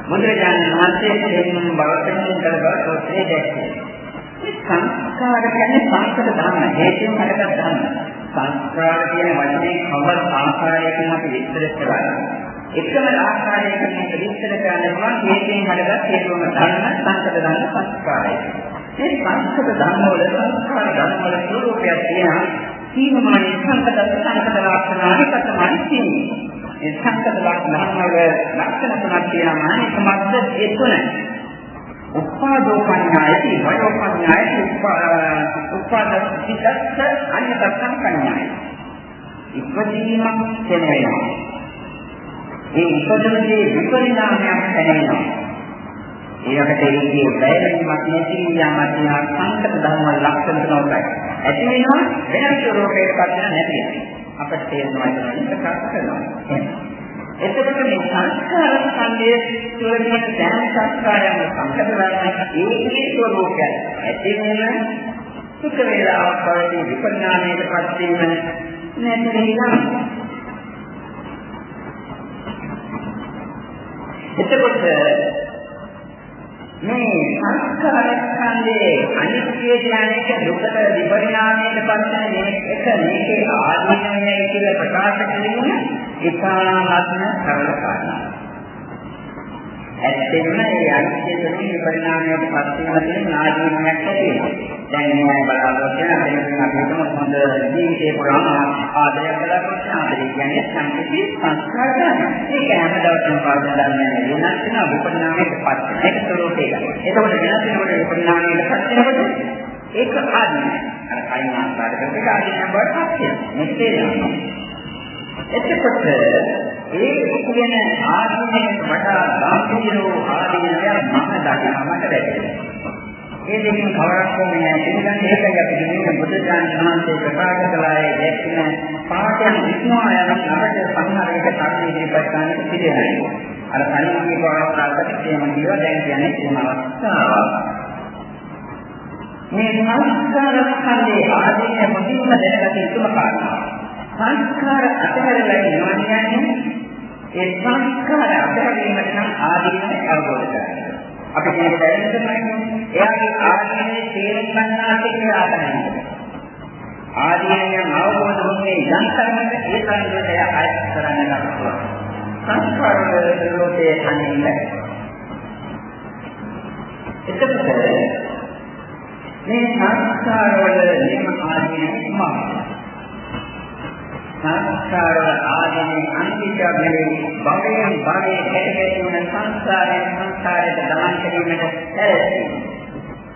බුදුරජාණන් වහන්සේ දෙන්නුම් බවකින් කළ බව සූත්‍රයේ දැක්වේ. සංස්කාර කියන්නේ සංස්කෘත ධර්ම හේතුන් හටගත් ධර්ම. සංස්කාර කියන වචනේ කවර ආකාරයකින් අපි විස්තර කරන්නේ. එකම ආකාරයකින් මේක විස්තර කරනවා හේතෙන් හටගත් හේතුවම ධර්ම සංකත ධර්ම සංස්කාරය. මේ සංස්කත ධර්ම වල සංස්කාර ධර්ම වල ස්වરૂපයක් තියෙනවා. සීමාමයි සංකත සංකත ලක්ෂණ අනිකතමයි තියෙන්නේ. මේ සංකත ලක්ෂණ වල ලක්ෂණ තුනක් තියෙනවා. ඒකමත් ඒ තුනයි. උපාදෝ පඤ්ඤායති වයෝ පඤ්ඤායති උපාද සිතස්ස අඤ්ඤතස්සං පඤ්ඤායති ඉපදීමක් දැනෙනවා ඒ ඉපදෙන්නේ විපරිණාමයක් දැනෙනවා ඒකට ඒකේ බැලීමක් නැති යාමක් තියෙන සංකත ධර්ම ලක්ෂණ තුනයි ඇති වෙනවා. වෙනස් ස්වරූපයකට පත් නැති අපිට තේරෙනවා ඒක ප්‍රකාශ කරනවා. එතකොට මේ සංස්කාර සංකේය තුළ තියෙන දැන සංස්කාරයන් සංකල්පයන් ඒකේ ස්වરૂපය ඇති වෙන සුඛ වේලාවක් පවතී විපරිණාමයට පත් වීම නැති වෙනවා එතකොට මේ සංස්කාර ස්කන්ධයේ අනිත්‍ය ඥානයක දුකට විපරිණාමයට පත් වෙන එක මේකේ ආධිනවයයි කියලා ප්‍රකාශ කිරීම ඉතාමත්ම සරල කාරණාවක්. ඇත්තෙන්ම මේ අනිත්‍ය තුළින් පරිණාමයට පත් වෙන තියෙන ආධිනයක් ඇති වෙනවා. දැන් මේ බලාපොරොත්තු වෙන අපේ අපිටම හොඳ ජීවිතේ පුරාම ආදරය බලාපොරොත්තු ආදරය කියන්නේ සම්පූර්ණ සංස්කාර ගන්න. ඒක හැම දවසම පාඩම් ගන්න වෙනස් වෙන විපරිණාමයට පත් වෙන එක ස්වරූපයක. එතකොට වෙනස් වෙනකොට විපරිණාමයට පත් වෙනකොට ඒක ආධිනය. අර කයින් ආකාර කරලා ඒක ආධිනය බවට පත් වෙනවා. මෙතේ එතකොට ඒ කියන ආධිනයට වඩා ගාම්භීරෝ ආධිනය මම දකිනවා මට වැටහෙනවා. ඒ දෙකෙන් කවරක් කොන්නේ නැහැ. එනිසා ඒකයි අපි කියන්නේ බුදුචාන් මහන්සේ ප්‍රකාශ කළායේ දැක්කන පාඨයන් විස්මා යන අපට සම්හාරයක තාක්ෂණ ඉදිරිපත් කරන්න පිළිදෙනවා. අර කලින් කියපු අවස්ථාවකට තේම දිව දැන් කියන්නේ තේම අවස්ථාවක්. මේ සංස්කාර ස්කන්ධයේ ආදීන මුලින්ම දැනගත යුතුම කාරණා. සංස්කාර අතහැරලා ඉන්නවා කියන්නේ ඒ සංස්කාර අතහැරීමට නම් ආදීනව අවබෝධ කරගන්න. අපි කියන දැනෙන්නමයි එයාගේ ආදීනේ තේරුම් ගන්නා කියන ආකාරය. ආදීනයන් අවබෝධ වුණේ යම් තරමක ඒ තරමට එයා අයත් කරන්න ගන්නවා. සංස්කාර වලදී අනින්න. එතකොට මේ සංස්කාර වල නිම ආදීනේ මොකක්ද? සංස්කාර ආදී අනිත්‍යභවයේ භවයෙන් භවයේ හැටගෙන වන සංස්කාරයෙන් සංස්කාරයට ගමන් කිරීමට ඇති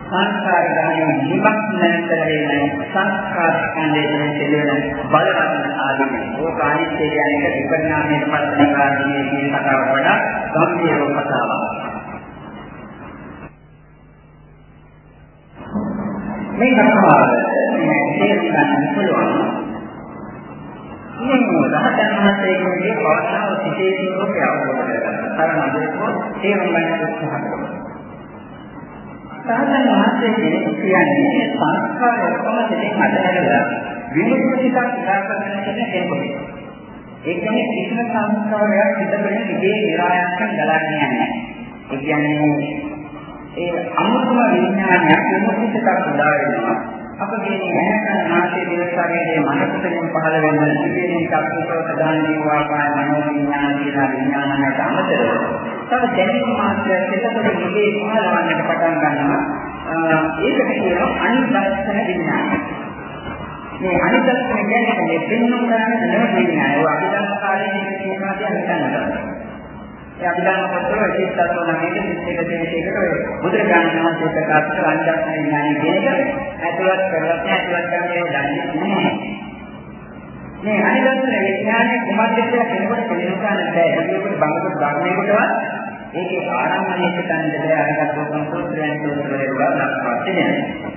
සංස්කාර ගමන නිමග්න කරගෙන සංස්කාර ස්කන්ධයෙන් පිළිවෙල බලවත් ආදී ඕක අනිත්‍ය කියන්නේ විපරිණාමයට පත් වෙන කාරණේ කියන කතාව වඩා ගම්භීර කතාවක්. මේ කතාව ඒ ස්වභාවය අවබෝධ කරගන්න. තරණ දෙකෝ තේරුම් ගන්න උත්සාහ කරනවා. සාමාන්‍ය මාත්‍රයේ කියන්නේ සංස්කාර ඔක්කොම දෙකෙන් හදලා විමුක්තිකක් ඉස්සරහට කියන කෙනෙක්. ඒ කියන්නේ කිසිම සංස්කාරයක් පිටපෙන විදේ නිරායයන් ගලන්නේ නැහැ. ඒ කියන්නේ ඒ අනුකම විඥානයක් විමුක්තිකක් උදා වෙනවා. අපගේ ඇහැකන නාසය දිව ශරීරයේ මනසෙන් පහළ වෙන සිදුවෙන චක්කෝ ප්‍රදානයේ වාපාය මනෝ විඥාන කියන විඥානයට අමතරව තව දැනීම මාත්‍රයක් එතකොට ඉගේ පහළවන්නට පටන් ගන්නවා. ඒකට කියනවා අනිදර්ශන විඥානය මේ අනිදර්ශන කියන්නේ මේ පින්නම් කරන්නේ නෙවෙයි විඥානය ඒ අභිධර්ම කාලයේ කියනවා කියන්නේ ඒ අභිධර්ම පොතවල විශේෂත්ව නැමෙන්නේ සිත් එක දෙකකට ඔය බුදුරජාණන් වහන්සේ ප්‍රකාශ කළ අන්දර්ශන විඥානය කියන එක ඇතුළත් කරලා ඇතුළත් කරන්නේ දන්නේ නැහැ. මේ අනිදර්ශන විඥානයේ කුමක්ද කියලා කෙනෙකුට තේරුම් ගන්න බැහැ. ඒකෙත් බංගකට ධර්මයකටවත් ඒකේ ආරම්භණයට ගන්න බැහැ අරකට සම්පූර්ණයෙන් තෝරලා දක්වා තියෙනවා.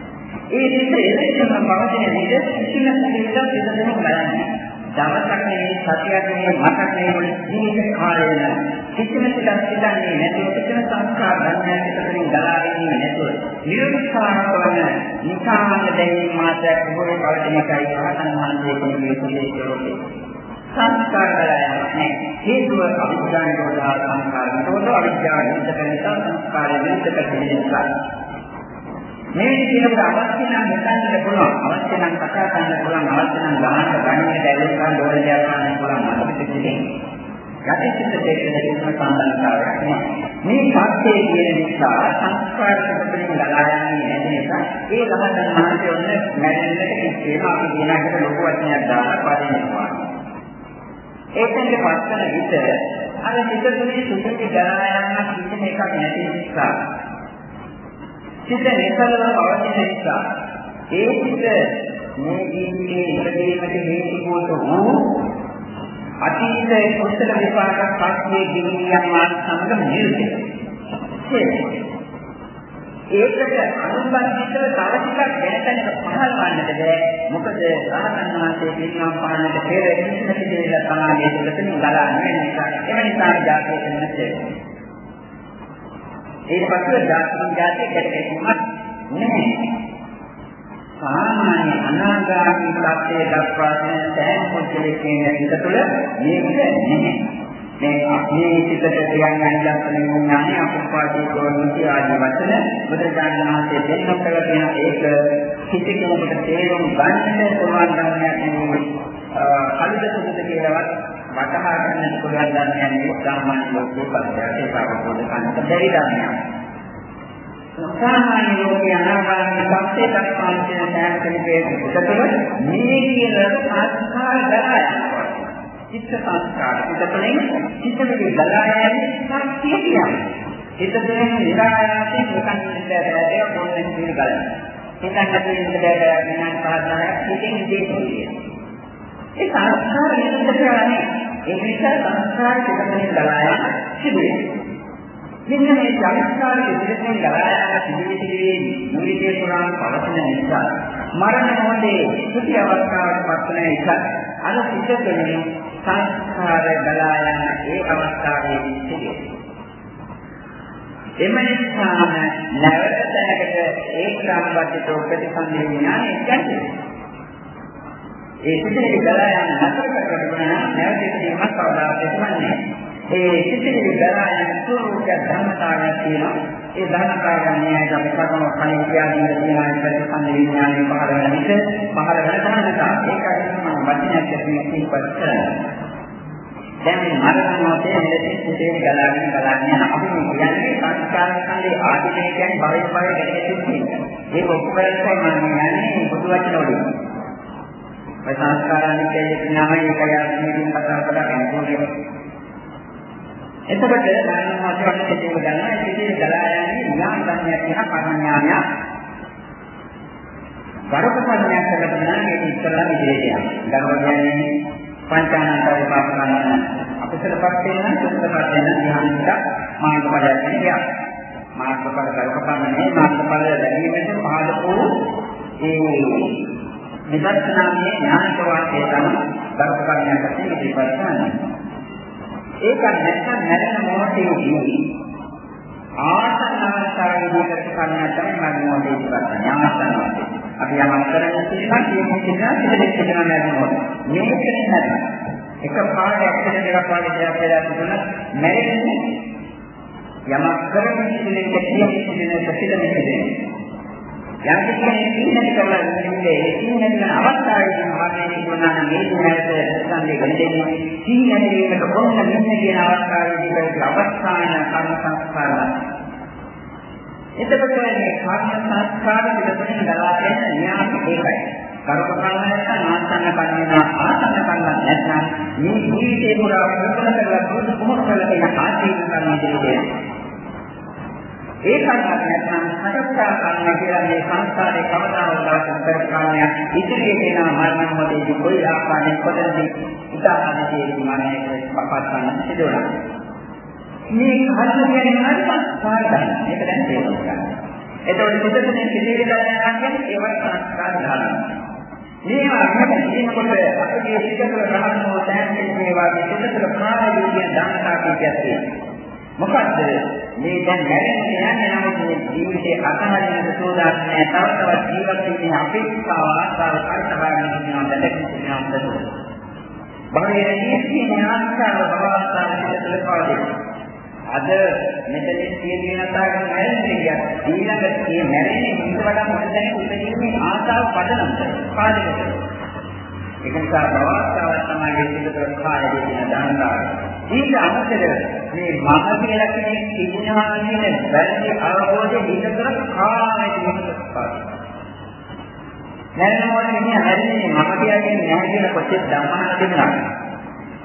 ඒ විදිහට එලෙසම පවතින විදිහ කිසිම කෙනෙකුට පිළිගන්න බැහැ. දවසක් නෙවෙයි සතියක් නෙවෙයි මාසක් නෙවෙයි ජීවිත කාලයන කිසිම දෙයක් හිතන්නේ නැතුව කිසිම සංස්කාර ධර්මයක් එකතරින් ගලාගෙන ඉන්නේ නැතුව. නිර්විකාරක වන නිකාංග දැනීම මාත්‍රයක් බොහෝ පවතින එකයි ආතන් මහන්සිය කියන්නේ විශේෂෝකේ සංස්කාර ගලයන්නේ නැහැ. හේතුව අවිද්‍යාව නිරෝධා සංස්කාර. නිරෝධ අවිද්‍යාව නිරෝධ කරන නිසා සංස්කාර නිරෝධ කරන නිසා මේ විදිහට අවශ්‍ය නම් හිතන්නට පුළුවන්. අවශ්‍ය නම් කතා කරන්න පුළුවන්. අවශ්‍ය නම් ගහන්න ගණනට ඇවිල්ලා දෝරයක් ගන්න පුළුවන්. අපිට කියන්නේ යටිසිත දෙකේ දෙකම සම්බන්ධතාවයක් මේ සත්‍යයේ කියන නිසා සංස්කාර සම්පූර්ණ ගලා යන්නේ නැති නිසා ඒ රහතන් වහන්සේ ඔන්න මැරෙන්නට කිසිම අපි කියන එකට ලොකු වචනයක් දාලා පරිණිරවාණ ඒකෙන් පස්සන විට අර සිත තුනේ සුසුකි ගලා යන කිසිම එකක් නැති නිසා සිත නිසලව පවතින නිසා. ඒ සිත මේ ජීවිතයේ ඉපදීමට හේතු කොට වූ අතීත කුසල විපාක පස්සේ ගෙනියන මාත් සමග නිරුද්ධ. ඒකට අනුබන්ධිතව තව ටිකක් දැනගන්න පහළවන්නට බෑ. මොකද රහතන් වහන්සේ පිරිනම් පාන්නට පෙර කිසිම දෙයක් තමයි ඒකකින් ගලන්නේ නිසා එම නිසා ජාතකයේ නැත්තේ ඊට පස්සේ ජාතින් ජාතිය ගැටෙන්නක් නැහැ. සාමාන්‍ය අනාගාමී සත්‍යය දක්වා තියෙන සෑම පුද්ගලයෙක්ගේ හිත තුළ මේක නැහැ. මේ අපේ සිතට කියන්නේ අනිදස්සන විඥානය අපපාදී කෝණිති ආදී වචන බුදුරජාණන් වහන්සේ දෙන්නම කළ තියෙන ඒක කිසිකෙකුට තේරුම් ගන්නට පුළුවන් ධර්මයක් නෙවෙයි. කලිද සුදුද කියලාවත් වටහා ගන්න පුළුවන් ධර්මයක් නෙවෙයි සාමාන්‍ය ලෝකයේ පරිදි ඒක අවබෝධ කරගන්න බැරි ධර්මයක්. සාමාන්‍ය ලෝකයේ අනාගාමී සත්‍ය දක්වාන කියන සෑම කෙනෙකුගේ උදතල මේ කියන සංස්කාර ගලා යනවා. චිත්ත සංස්කාර උදතලින් චිත්තයේ ගලා යන්නේ සත්‍ය කියන්නේ. හිතේ නිරායාසයෙන් නිකන් ඉඳලා පොන්නේ කියන ගලන. හිතන්න තියෙන දේ ගැන පහදලා හිතින් ඉඳී ඒ සංස්කාර නිරුද්ධ කරන්නේ ඒ නිසා සංස්කාර පිටකෙන් ගලා යන සිදුවේ. මෙන්න මේ සංස්කාර පිටකෙන් ගලා යන සිදුවේ මූලිකේ පුරාණ පවතින නිසා මරණ මොහොතේ සුඛ අවස්ථාවට පත්වන නිසා අර පිටකෙන් සංස්කාර ගලා යන ඒ අවස්ථාවේදී සිදුවේ. එම නිසාම නැවත තැනකට ඒ ක්‍රමවත්ව ප්‍රතිසන්දි විඥානය කියන්නේ ඒ සිතිවිලි ගලා යන හතර කරගෙන නැවත ඉදීමක් කවදාවත් එතමන්නේ. ඒ සිතිවිලි ගලා යන ස්වરૂප ධර්මතාවයක් තියෙනවා. ඒ ධර්මතාවයන්යයි අපි කර්ම කලින් කියන්නේ තියෙන ප්‍රතිසන්දි විඥානයේ පහළ වෙන විට පහළ වෙන ධර්මතාව. ඒකයි මම වචනයක් කියන සිල්පත් කරන්නේ. දැන් මරණ මොහොතේ මෙලෙස සිතේ ගලාගෙන ගලාගෙන අපි කියන්නේ සංස්කාර සංදේ ආධිනේ කියන්නේ භවයේ භවයේ ගැටෙන්නේ තියෙනවා. ඒක ඔක්කොම මම කියන්නේ බුදු වචන වලින්. ඔය සංස්කාරානිකයේ නමයි ඒකයි අනිදින් කතා කරලා කැමතියි. එතකොට ධර්ම මාර්ගයෙන් සිටින ගන්නවා ඒ සිටින ගලා යන්නේ ඥාන ධර්මයක් කියන කර්මඥානය. ගරුක සංඥා කරගෙන මේක ඉස්සරලා ඉදිරියට යනවා. ගරුක කියන්නේ පංචානන්තය පාප කරන අපසලපත් වෙන සුත්තපත් වෙන ධ්‍යානයට මාර්ගඵලයක් කියනවා. මාර්ගඵල ගරුක පන්නේ මාර්ගඵල ලැබීමෙන් පහළ වූ ඒ විදර්ශනාමය ඥාන ප්‍රවාහය තමයි ධර්ම කර්මයක් වශයෙන් ඉදිරිපත් කරනවා. ඒක නැත්නම් නැරෙන මොහොතේදී ආසන්න අවස්ථාවේ විදිහට කර්මයක් තමයි මම මොහොතේ ඉදිරිපත් කරන්නේ. ආසන්න අපි යමක් කරන්නේ කියලා කියන්නේ කියලා පිළිදෙස් කරනවා නේද? මේක නෙමෙයි. එක පාඩයක් ඇක්සිඩන්ට් එකක් වගේ දෙයක් වෙලා තිබුණා මැරෙන්නේ යමක් කරන්නේ කියන්නේ කියන්නේ ප්‍රතිදෙස් දෙන්නේ. යම් කෙනෙක් ඉන්නේ කරලා ඉන්නේ ඒ ඉන්න අවස්ථාවේදී මාගේ කියනවා නම් මේ දුරට සංදේ ගන්නේ සීනදීකට කොන්න මෙන්න කියන අවස්ථාවේදී කරපු අවස්ථාන කර්ම සංස්කාරය එතකොට මේ කර්ම සංස්කාර පිළිබඳව ගලාගෙන න්‍යාය ඒකයි. කර්ම කර්ම නැත්නම් ආසන්න කර්මනා ආසන්න කර්ම නැත්නම් මේ ජීවිතේ පුරා ප්‍රකෘත කරලා දුක් කොහොමද කරලා තියෙන ආශීර්වාද කර්ම දෙන්නේ. ඒ කර්මයක් නැත්නම් සකච්ඡා කර්ම කියලා මේ සංස්කාරේ කවදාවත් දවසක් කරගන්න ඉදිරියට එන මරණ මොහොතේදී කොයි ආකාරයෙන් කොතනද ඉතාලි මනසේ පපත් ගන්න සිදුවනවා. මේ කර්ම කියන්නේ සංස්කාර ධර්ම. මේක දැන් තේරුම් ගන්න. එතකොට පිටතේ පිළිවිද දැනගන්න ඒවත් සංස්කාර ධර්ම. මේවා අපිට කියනකොට අපේ සිතේ රහතෝ දැනෙන්නේ මේවා පිටතේ ප්‍රාණය කියන ධර්මතාවයක් තියෙනවා. මොකද්ද මේ දැන් මැරෙන්න යන්නේ නමුත් මේ ජීවිතේ අතහරින්න සෝදාන්න නැහැ. තව තවත් ජීවත් වෙන්න අපේක්ෂාව ආසාව කල්පනා කරනවා දැක්කේ නැහැ. බාහිර ජීවිතේ ආස්කාර බවස්තාව පිටතේ පාදේ. අද මෙතනින් තියෙන නතාවක මැරෙන්නේ කියන්නේ ඊළඟට මේ මැරෙන්නේ ඊට වඩා හොඳ දැනෙන උපදීමේ ආසාව පදනම් පාදක ඒක නිසා බවස්තාව තමයි විශේෂ කාර්යයේ තියෙන දානකාරය. ඊට අමතරව මේ මම කියලා කෙනෙක් ඉන්නවා කියන වැරදි අවබෝධය විතර කාමයේ තියෙන පාඩම. නැරෙනකොට කියන්නේ හැරෙන්නේ මම කියලා කියන්නේ නැහැ කියන කොච්චර ධම්මහන දෙන්නා.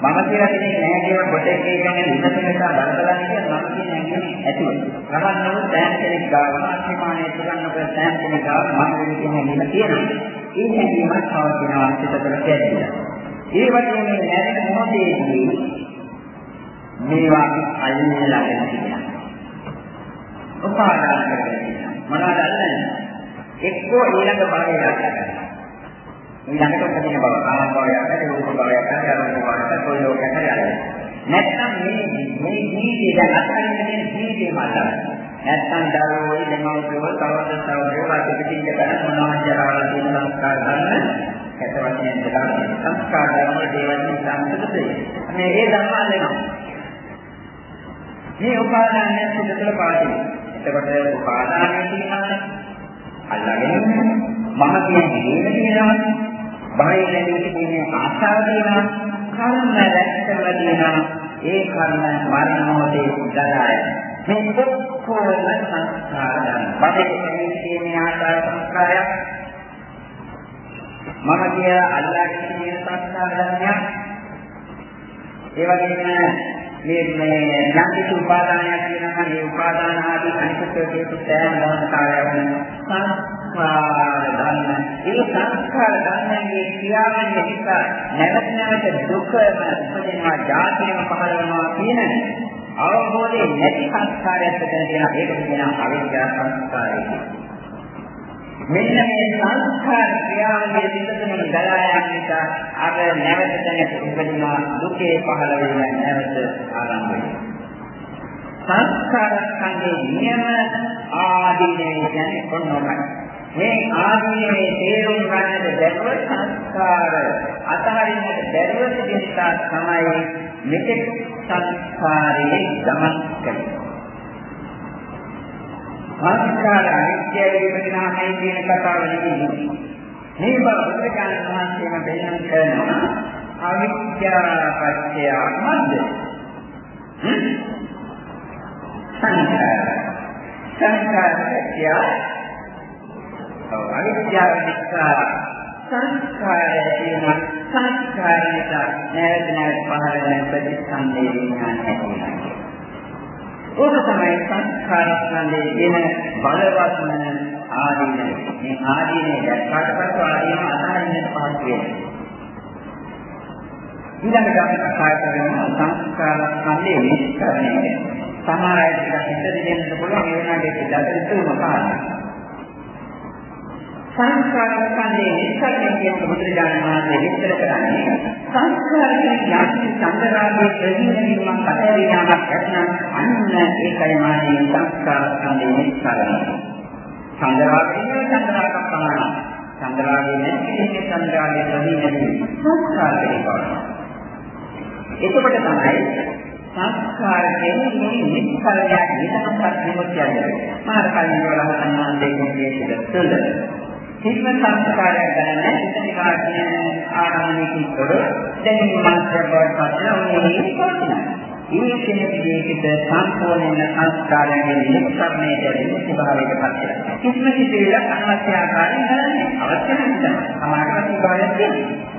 මම කියලා කෙනෙක් නැහැ කියලා කොටේ කියන්නේ විමසන නිසා බලබලා කියන මම කියන හැඟීම ඇතිව. රහත් නමුත් සෑම කෙනෙක් ගාව ආත්මානේ සුගන්නක සෑම කෙනෙක් ගාව මම කියන හැඟීම තියෙනවා. ඒ හැඟීමත් පවතිනවා සිතතර කැදෙලා. ඒ වගේම මේ නැරෙන මොහොතේදී මේවා අයින් වෙලා තියෙනවා. උපාදාන කරගෙන මොනවද අල්ලන්නේ? එක්කෝ ඊළඟ භාවය ගන්නවා. ඊළඟට උපදින බව ආන භවයක් නැති රූප භවයක් නැති අරූප භවයක් නැති කොයි ලෝකයක් හරි අරගෙන. නැත්නම් මේ මේ ජීවිතය දැන් අත්හරින්න තියෙන ජීවිතේ මත නැත්නම් දරුවෝ දෙමව්පියෝ තවද සහෝදරයෝ වාසිකින්ද කරන මොනවා ජරාවල තියෙන සංස්කාර ගන්න කැත වශයෙන් දෙකක් සංස්කාර ධර්ම දේවල් සම්පූර්ණයි. මේ ඒ ධර්ම අල්ලනවා. මේ උපාදානය සුදුසුල පාඩේ. එතකොට උපාදානය කියනවානේ අල්ලගෙන මම කියන්නේ හේන කියනවානේ බාහිර ලැබෙන තියෙන ආශාව තියෙනවා කර්ම රැස්කලා තියෙනවා ඒ කර්ම මරණ මොහොතේ දරාය මේ ඔක්කොම සංස්කාරයන් බාහිර තියෙන ආශාව සංස්කාරයක්. මම කියලා අල්ලාගෙන තියෙන සංස්කාර ධර්මයක්. ඒ වගේම මේ මේ යම් කිසි උපාදානයක් කියනවා මේ උපාදාන ආදී අනිකුත් හේතු සෑම මොහොතකාරයන් සංස්කාර ධර්ම ඒ සංස්කාර ධර්මයේ ක්‍රියාවෙන් නිසා නැවත නැවත දුක උපදිනවා ජාතියම පහළ වෙනවා කියන අවබෝධයේ නැති සංස්කාරයක් දෙන තියෙනවා ඒක කියනවා අවිද්‍යා සංස්කාරය මෙන්න මේ සංස්කාර ක්‍රියාවලිය විසඳන ගලා යාම නිසා අර නැවත දැනට උපදිනා දුකේ පහළ වෙන නැවත ආරම්භ වෙනවා. සංස්කාර සංගේ නියම ආදීනේ කියන්නේ කොන්නෝමයි. මේ ආදීනේ තේරුම් ගන්නට බැරුව සංස්කාර අතහරින්නට බැරුව නිසා තමයි මෙතෙක් සංස්කාරයේ ගමන් කරන්නේ. සංස්කාර අනිත්‍යයි වෙනාමයි කියන කතාව නෙමෙයි. මේ බව බුදුරජාණන් වහන්සේම දෙන්නම් කරනවා අවිද්‍යා පත්‍ය මද්ද. සංස්කාර. සංස්කාර පත්‍ය අවිද්‍යාව නිසා සංස්කාරය කියන සංස්කාරයට නැවත නැවත පහළ වෙන ප්‍රතිසන්දේ විඥානය කියනවා. ඕක තමයි සංස්කාර ස්කන්ධයේ වෙන බලවත්ම ආදීනය. මේ ආදීනය දැක්කාට පස්සේ ආදීන අතහරින්න පහසු වෙනවා. ඊළඟට අපි කතා කරන සංස්කාර ස්කන්ධයේ නිෂ්කරණය. සමහර අය ටිකක් හිත දෙන්න පුළුවන් ඒ වෙනාට ඒක දැකලා තුනම කාරණා. සංස්කාර ස්කන්ධයේ නිෂ්කරණය කියන බුදුරජාණන් වහන්සේ විස්තර කරන්නේ සංස්කාරයෙන් යටි චන්දරාගේ ප්‍රතිනිවීමක් පටලවියාමක් ඇතනම් අන්න ඒකයි මානේ සංස්කාර සම්බන්ධ නිස්සාරණය. චන්දරාගේ චන්දරාගක් තමයි. චන්දරාගේ නැති චන්දරාගේ ප්‍රතිනිවීම සංස්කාරයේ බව. එතකොට තමයි සංස්කාරයෙන් මේ නිස්සාරණයක් නිතරම විමුක්තියයි. මාර කලින් වල හඳුන්වන දෙකේ තුළ කිසිම සංස්කාරයක් ගන්න නැහැ. ඉතින් ආරම්භණයකින් තොර දැනීම මාත්‍ර බවට පත් වෙනවා. මේ කෙනෙකුගේ සම්පූර්ණ සංස්කාරයෙන් නිස්සාරණයට විමුක්ති භාවයට පත් වෙනවා. කිසිම කිසිලක් අනවශ්‍ය ආකාරයෙන් කරන්නේ අවශ්‍ය නැහැ. සමාජගත භාවයක් තියෙනවා.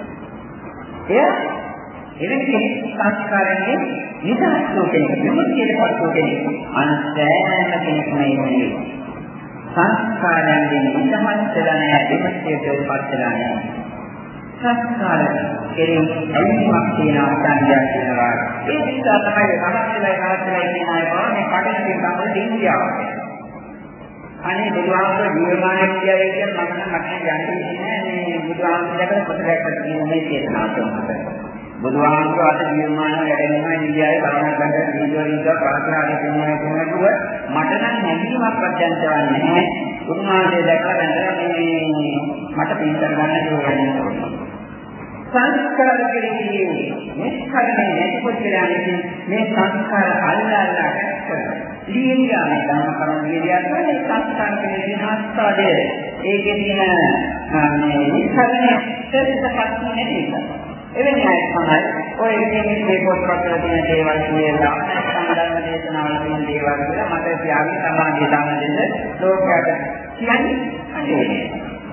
එය එවැනි කෙනෙක් සංස්කාරයෙන් නිදහස් වූ කෙනෙක් විමුක්තියට පත් වූ කෙනෙක් අන්සෑම කෙනෙක්ම එන්නේ සංස්කාරයෙන් නිදහස් වෙලා නැහැ විමුක්තියට පත් වෙලා නැහැ. සංස්කාර කෙරෙහි ඇලීමක් තියෙනවා සංඥා කියනවා ඒ නිසා තමයි රහත්ලා රහත්ලා කියන අය බවනේ කඩේ තමයි ඉන්දියාව අනේ බුදුහාමුදුරුවෝ ජීවමානය කියලා කියන මම නම් මට යන්නේ නැහැ. මේ බුදුහාමුදුරුවෝ දැකලා පොතකට කියන මේ චේතනාව බුදුහාමුදුරුවෝ අද ජීවමාන වැඩෙනවා ඉන්දියාවේ බලන ගන්න දීර්ඝ පාස්රාගේ කියනවා කියනකොට මට නම් නැගීමක් අධ්‍යයනයක් නැහැ. උන්වහන්සේ දැකලා දැන් මේ මට පින් කරගන්න ඕනේ. සංස්කාර කෙරෙහි නිස්කරණය නැතිකොට කියන්නේ මේ සංස්කාර අල්ලාලා කරනවා. ලියනවා ධර්ම කරන විදියට මේ සංස්කාර කෙරෙහි ආස්වාදය ඒකේ තියෙන මේ නිස්කරණය දෙන්නපත් නැති එක. එවැනි අය තමයි ඔය ඉතින් මේ පොත්පත්වල තියෙන දේවල් කියලා. සම්බන්ධ දේශනාවල තියෙන දේවල් කියලා මට තියාගෙන සමාධිය දාන දෙන්න. ලෝකයට කියන්නේ අනේ.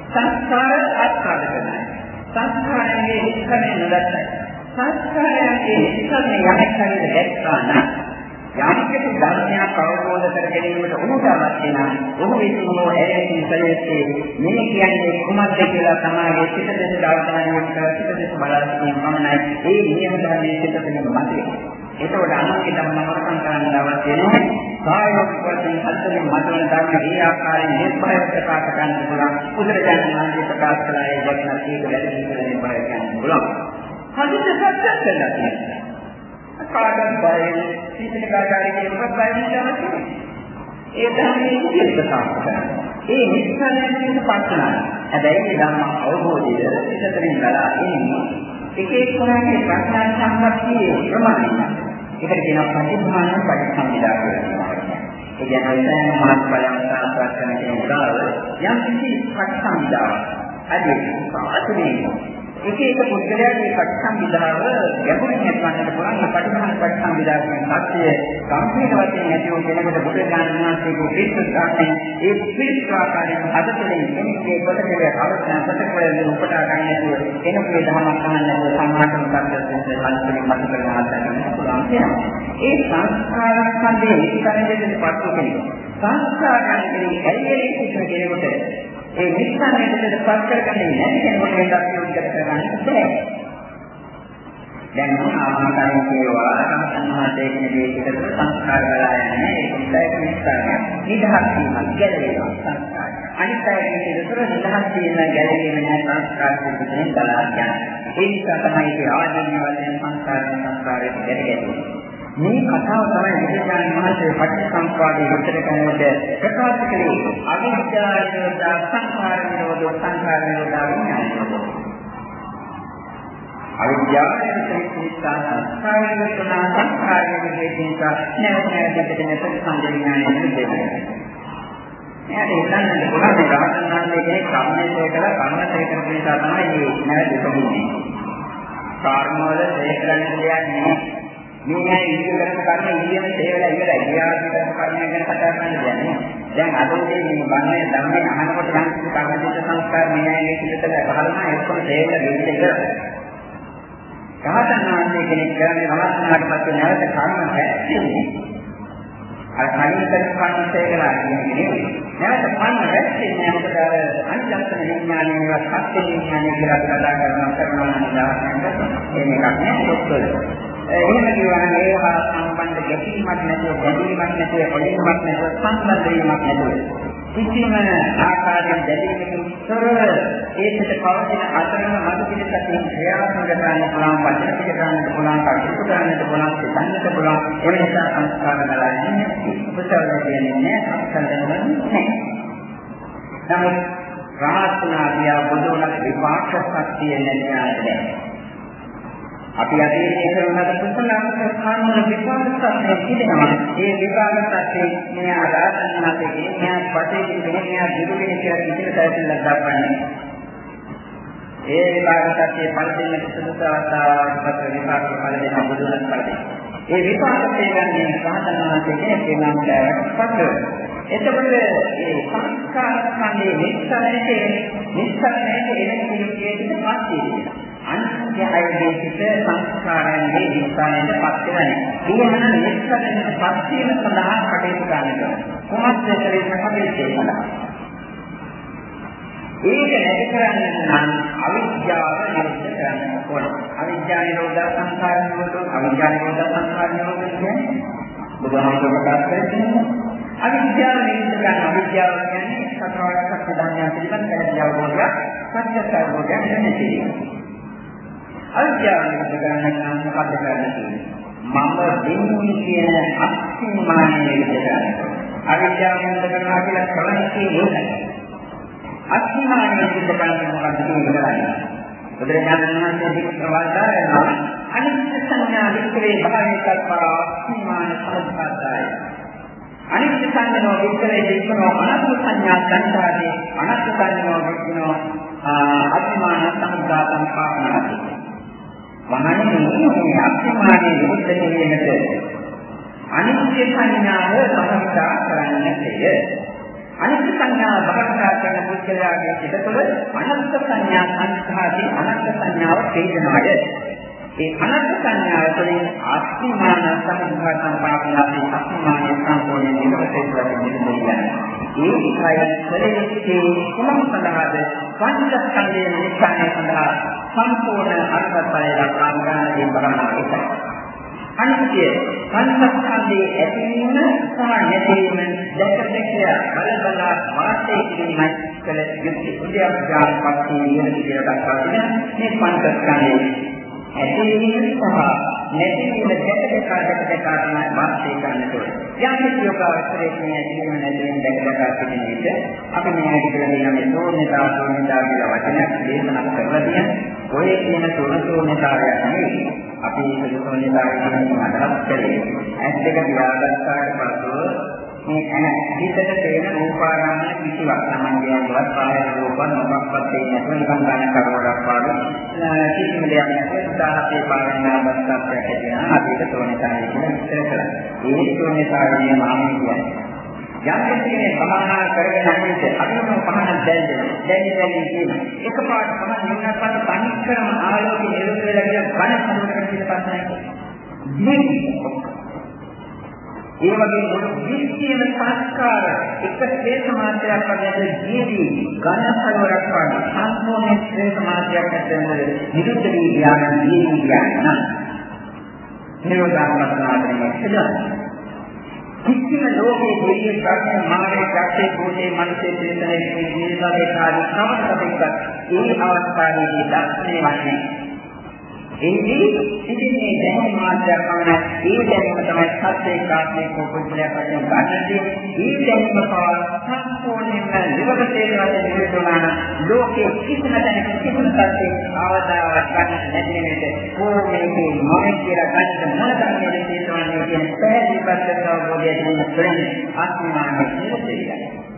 සංස්කාර ආස්වාද කරනවා. සංස්කාරයේ ඉස්කරේ නොදැයි සංස්කාරයේ ඉස්කරේ යමක් හරියට දැක්කා නම් යම්කිසි ධර්මයක් අවබෝධ කර ගැනීමට උනට අවශ්‍ය නම් ඔහු විසින්ම ඇරෙන්නේ සැලෙන්නේ මේ කියන්නේ කුමක්ද කියලා සමාගයේ සිට දෙස දවසනාවක් කර සිට දෙස බලාගෙන පමණයි ඒ නියම ධර්මයේ සිට දෙන මතය. ඒකෝට අනුන්ගේ ධර්ම නවරකම් කරන්න අවශ්‍ය නැහැ. කායික වශයෙන් හතරෙන් මතවන ධර්ම ඒ ආකාරයෙන් නිර්භයව ප්‍රකාශ කරන්න පුළුවන්. උදේට යන ප්‍රකාශ කළා ඒ වගේ නැති දෙයක් නිර්භය කරන්න පුළුවන්. හදිස්සිය සත්‍ය කරලා තියෙනවා. කාටවත් බය සීතල කාකාරී කෙනෙකුට බය නැහැ. ඒ ධර්මයේ විදිහට ප්‍රකාශ කරනවා. ඒ නිස්සාරයෙන් පස්සන. හැබැයි මේ ධර්ම අවබෝධය පිටතරින් ගලා එන්නේ. එක එක්කෙනාගේ ප්‍රඥා සම්පත්තියේ ප්‍රමාණය. ඒකට කියනවා පටිභාන පටිසම්පදා කියලා. ඒ කියන්නේ මහත් බලයන් සාකච්ඡා කරන කෙනෙකුට යම් කිසි පටිසම්පදාවක් අදී ආතුනේ එක එක පුද්ගලයාගේ පටිසම්විදාව ගැඹුරින් හඳුන්වන්නට පුළුවන් මේ පටිඝාන පටිසම්විදාව කියන සත්‍යය සම්පූර්ණ වශයෙන් නැති වූ කෙනෙකුට බුදු දානනාංශයේ පිළිතුරු ගන්න ඒ පිළිතුරු ආකාරයෙන් අදතුලින් කෙනෙක්ගේ පොතේ අවස්ථාව පොතේ උපටා ගන්න නැතුව කෙනෙකුගේ ධර්මයක් අහන්න සම්මාතන පද්ධතියෙන් හල්පින් මත කරන ආකාරයෙන් පුළුවන් කියනවා. ඒ සංස්කාර සම්බන්ධයෙන් ඉස්සරහට පත්ව කෙනෙක්. සංස්කාරයන්ගේ ඇලියෙලි සිටින කෙනෙකුට ඒ නිස්සාරණයට පස් කරගන්නේ නැති කෙනෙකුට වෙනදක් යොමු කරගන්න බෑ. දැන් ආහාරයෙන් කියවා සම්මතයේ කෙනෙකුගේ පිටත සංස්කාර ගලා යන්නේ ඒක නිසා නිස්සාරණය. නිදහස් වීමක් ගැලවෙනවා සංස්කාර. අනිත් අයගේ පිටතට නිදහස් වීම ගැලවීම නැහැ සංස්කාර පිටතෙන් ගලා යන්නේ. ඒ නිසා තමයි ඒ ආදීන වශයෙන් සංස්කාර සංස්කාරයට ගැටෙන්නේ. මේ කතාව තමයි බුදුරජාණන් වහන්සේ පටිච්චසමුප්පාදයේ විස්තර කරනකොට ප්‍රකාශ කළේ. අවිද්‍යාව නිරෝධ සංඛාර නිරෝධ සංඛාර නිරෝධ විඥාන අවිද්‍යාව නිරෝධ සංඛාර නිරෝධ සංඛාර නිරෝධ නැවත නැවත දෙන ප්‍රතිසංවිඥානය නිරෝධ එයාට හිතන්න පුළුවන් මේ රහතන් වහන්සේ කෙනෙක් කර්මයේ කළා. කර්මයේ කරපු නිසා තමයි මේ නැවත උපදින්නේ. කර්මවල දෙයක් ගන්න දෙයක් නෙමෙයි. මේ අය ඉන්න කරන කර්ම ඉන්දියම තේවලා ඉවරයි. ගියාට කරන කර්මය ගැන කතා කරන්න දෙන්නේ. දැන් අද උදේ මේ බන්නේ ධම්මේ අහනකොට නම් කර්මජිත සංස්කාර මේ අයගේ පිටතට පහළම එක්කම තේවලා ගෙවිලා ඉවරයි. රහතන් කෙනෙක් කරන්නේ රහතන්ට පස්සේ නැවත කර්ම හැදෙන්නේ. අර කලින් කරන කර්මසේ කරලා කියන්නේ නැවත කර්ම හැදෙන්නේ මොකද අර අනිලක්ෂණ විඥානයේ සත්‍ය විඥානය කියලා කතා කරනවා කරනවා නම් දාන්න එන්නේ නැහැ පොත්වල. එහෙම කියවනම් ඒ හා සම්බන්ධ ගැටීමක් නැතුව, ගැටීමක් නැතුව, කොළීමක් නැතුව, සම්බන්ධ වීමක් නැතුව. කිසිම ආකාරයෙන් දැරීමකින් තොරව ඒකට පවතින අතරම මතු පිටකටින් ක්‍රියාත්මක කරන්න පුළුවන්, වචන පිට කරන්නට පුළුවන්, කටයුතු කරන්නට පුළුවන්, සිතන්නට පුළුවන්. ඒ නිසා සංස්කාර බලන්නේ උපසවල කියන්නේ නැහැ, අත්දැකීම් නැහැ. නමුත් රාහත්නාදියා බුදුනක් විපාක ශක්තිය නැති ආයතනය. අපි අතීතයේ කරන කුසල කර්ම විපාකයෙන් කියනවා ඒ විපාකයෙන් මේ ආරාධනාවේ මේ පතේ දෙන්නේ දිරුවේ කියලා කිසිම තැනක් දක්වන්නේ. ඒ විපාකයෙන් පල දෙන්න සුදුසු අවස්ථාවක් විපාක පල දෙන බුදුන් පල ඒ විපාකයෙන් ගන්නේ සාධනාවේ කියන පස්ස එතකොට මේ සංස්කාර ස්කන්ධයේ නිස්සාරයේ නිස්සාරයේ එන කිසියෙකට පස්සේ අනිත්‍ය අයදී සිට සංස්කාරයන්ගේ නිස්සාරයට පත් වෙනවා. ඊළඟ නිස්සාරයට පත් වීම සඳහා කටයුතු කරනවා. කොහොමද ඒ කටයුතු කරන්නේ? ඒක නැති කරන්න නම් අවිද්‍යාව නිරුද්ධ කරන්න ඕන. අවිද්‍යාව නිරෝධ සංස්කාර නිරෝධ අවිද්‍යාව නිරෝධ සංස්කාර නිරෝධ කියන්නේ බුදුහාමුදුරුවෝ ප්‍රකාශ කරන්නේ අවිද්‍යාව නිරුද්ධ කරන අවිද්‍යාව කියන්නේ සතරවරක් සත්‍ය ධර්මයන් පිළිබඳ පැහැදිලි අවබෝධයක් සත්‍ය අවබෝධයක් නැති වෙනවා. අවිද්‍යාව නිරුද්ධ කරන්න නම් මොකද කරන්නේ? මම දෙන්නේ කියන අත්මානය නිරුද්ධ කරන්න. අවිද්‍යාව නිරුද්ධ කරනවා කියලා කරන්නේ ඒක. අත්මානය නිරුද්ධ කරන්න මොකද කියන්නේ? බුදුරජාණන් වහන්සේ දීප ප්‍රවාදායනවා අනිත්‍ය සංඥා විස්තරේ භාවිකල්පා අත්මාන සමුප්පාදාය. අනිත්‍ය සංඥා විස්තරේ දීපනෝ අනත්ම සංඥා සංකාරේ අනත්ම සංඥා විස්තරෝ අත්මාන සමුදාතං පාපනාති. මහණෙනි මේ අත්මානයේ විරුද්ධ කිරීමට අනිත්‍ය සංඥාව භාවිතා කරන්නටය. අනිත්‍ය සංඥාව භාවිතා කරන පුද්ගලයාගේ සිත තුළ අනන්ත සංඥා සංස්කාරී අනන්ත සංඥාව තේජනමය. ඒ අනන්ත සංඥාව තුළින් ආත්මාන සම්භාව සම්පාදනාවේ ආත්මානයේ සම්පූර්ණ නිරවතේ ප්‍රතිනිධිය. ඒ විකාය සැලෙන්නේ කුමක් සඳහාද? පංචස්කන්ධයේ නිස්සාරණය සඳහා සම්පූර්ණ අර්ථය දක්වා ගන්න බරණාවයි. අනිත්‍ය පංචස්කන්ධයේ ඇතිවීම සහ නැතිවීම දැක දැක බල බල වාසය කිරීමයි කළ යුත්තේ. උද්‍යාප්‍යාන් පස්සේ කියන විදිහට දක්වා තිබෙන මේ පංචස්කන්ධයේ ඇතිවීම සහ නැතිවීම දැක දැක දැක දැක තමයි වාසය කරන්න ඕනේ. යම් කිසි යෝගාවචරයේ මේ ඇතිවීම නැතිවීම දැක දැක සිටින විට අපි මේ ඇතිවීම කියන මේ සෝනිතා සෝනිතා කියලා වචනයක් දේශනා කරලා තියෙනවා. ඔය කියන තුන සෝනිතාවය නෙවෙයි. අපි මේ සෝනිතාවය කියන අදහස් කරේ. ඇස් දෙක පියාගත්තාට පස්සෙ මේ ඇන හිතට තේන රූපාරාමන කිසිවක් සමන්දයන්වත් බාහිර රූපන් මොකක්වත් දෙන්නේ නැතුව නිකන් ගන්න කරවරක් පාඩු කිසිම දෙයක් නැතුව උදාහරණේ පාරණාවස්ථාවක් ඇතිවෙන අපිට තෝරන තරම් විස්තර කරලා ඒ තෝරන කාරණේ මාමේ කියන්නේ. යම් කෙනෙක් භාවනා කරගෙන නැතිද අදිනම පහන දැල්දෙන දැලි දැලි කියන එකපාරට පහන නිවනක් පස්සේ තනිකරම ආලෝකය නිරුද්ධ වෙලා කියන බණ සම්පූර්ණ කරලා පස්සේ නැහැ ඒ වගේ මොන විශ්ීන සංස්කාර එක ශ්‍රේෂ්ඨ මාත්‍රයක් වගේ ජීවි ඝන සරවරක් වගේ සම්පූර්ණ ශ්‍රේෂ්ඨ මාත්‍රයක් ඇතුළේ නිරුද්ධ වී ඥාන ජීවි ඥාන නිරෝධාත්මනාදනේ කියලා කිසිම ලෝකයේ දෙවියන් ප්‍රඥා මාගේ ත්‍ක්ෂේ කෝටේ මනසේ තේරෙන්නේ මේ ජීවිතේ කාර්ය සමතකෙක ඒ අවස්ථාවේදී දක්ෂණය වන්නේ එන්නේ ඉතින්නේ දැනුම මාත්‍රයක් පමණයි. ඒ දැනුම තමයි සත්‍ය කාත්මික කුපුලයක් වශයෙන් ගන්නදී. ඒ දැනුම පවා සම්පූර්ණයෙන්ම නිරවතේ වශයෙන් නිරුණාන ලෝකේ කිසිම තැනක කිසිම සත්‍යයක් අවදාවක් ගන්න නැති නේද? කොහොමද මම කියලා ගන්න මොන ධර්මයේ තේරෙන්නේ කියන පැහැදිලි පස්සට අවබෝධය දෙන්න පුළුවන් ආත්මාවේ නිරෝධය.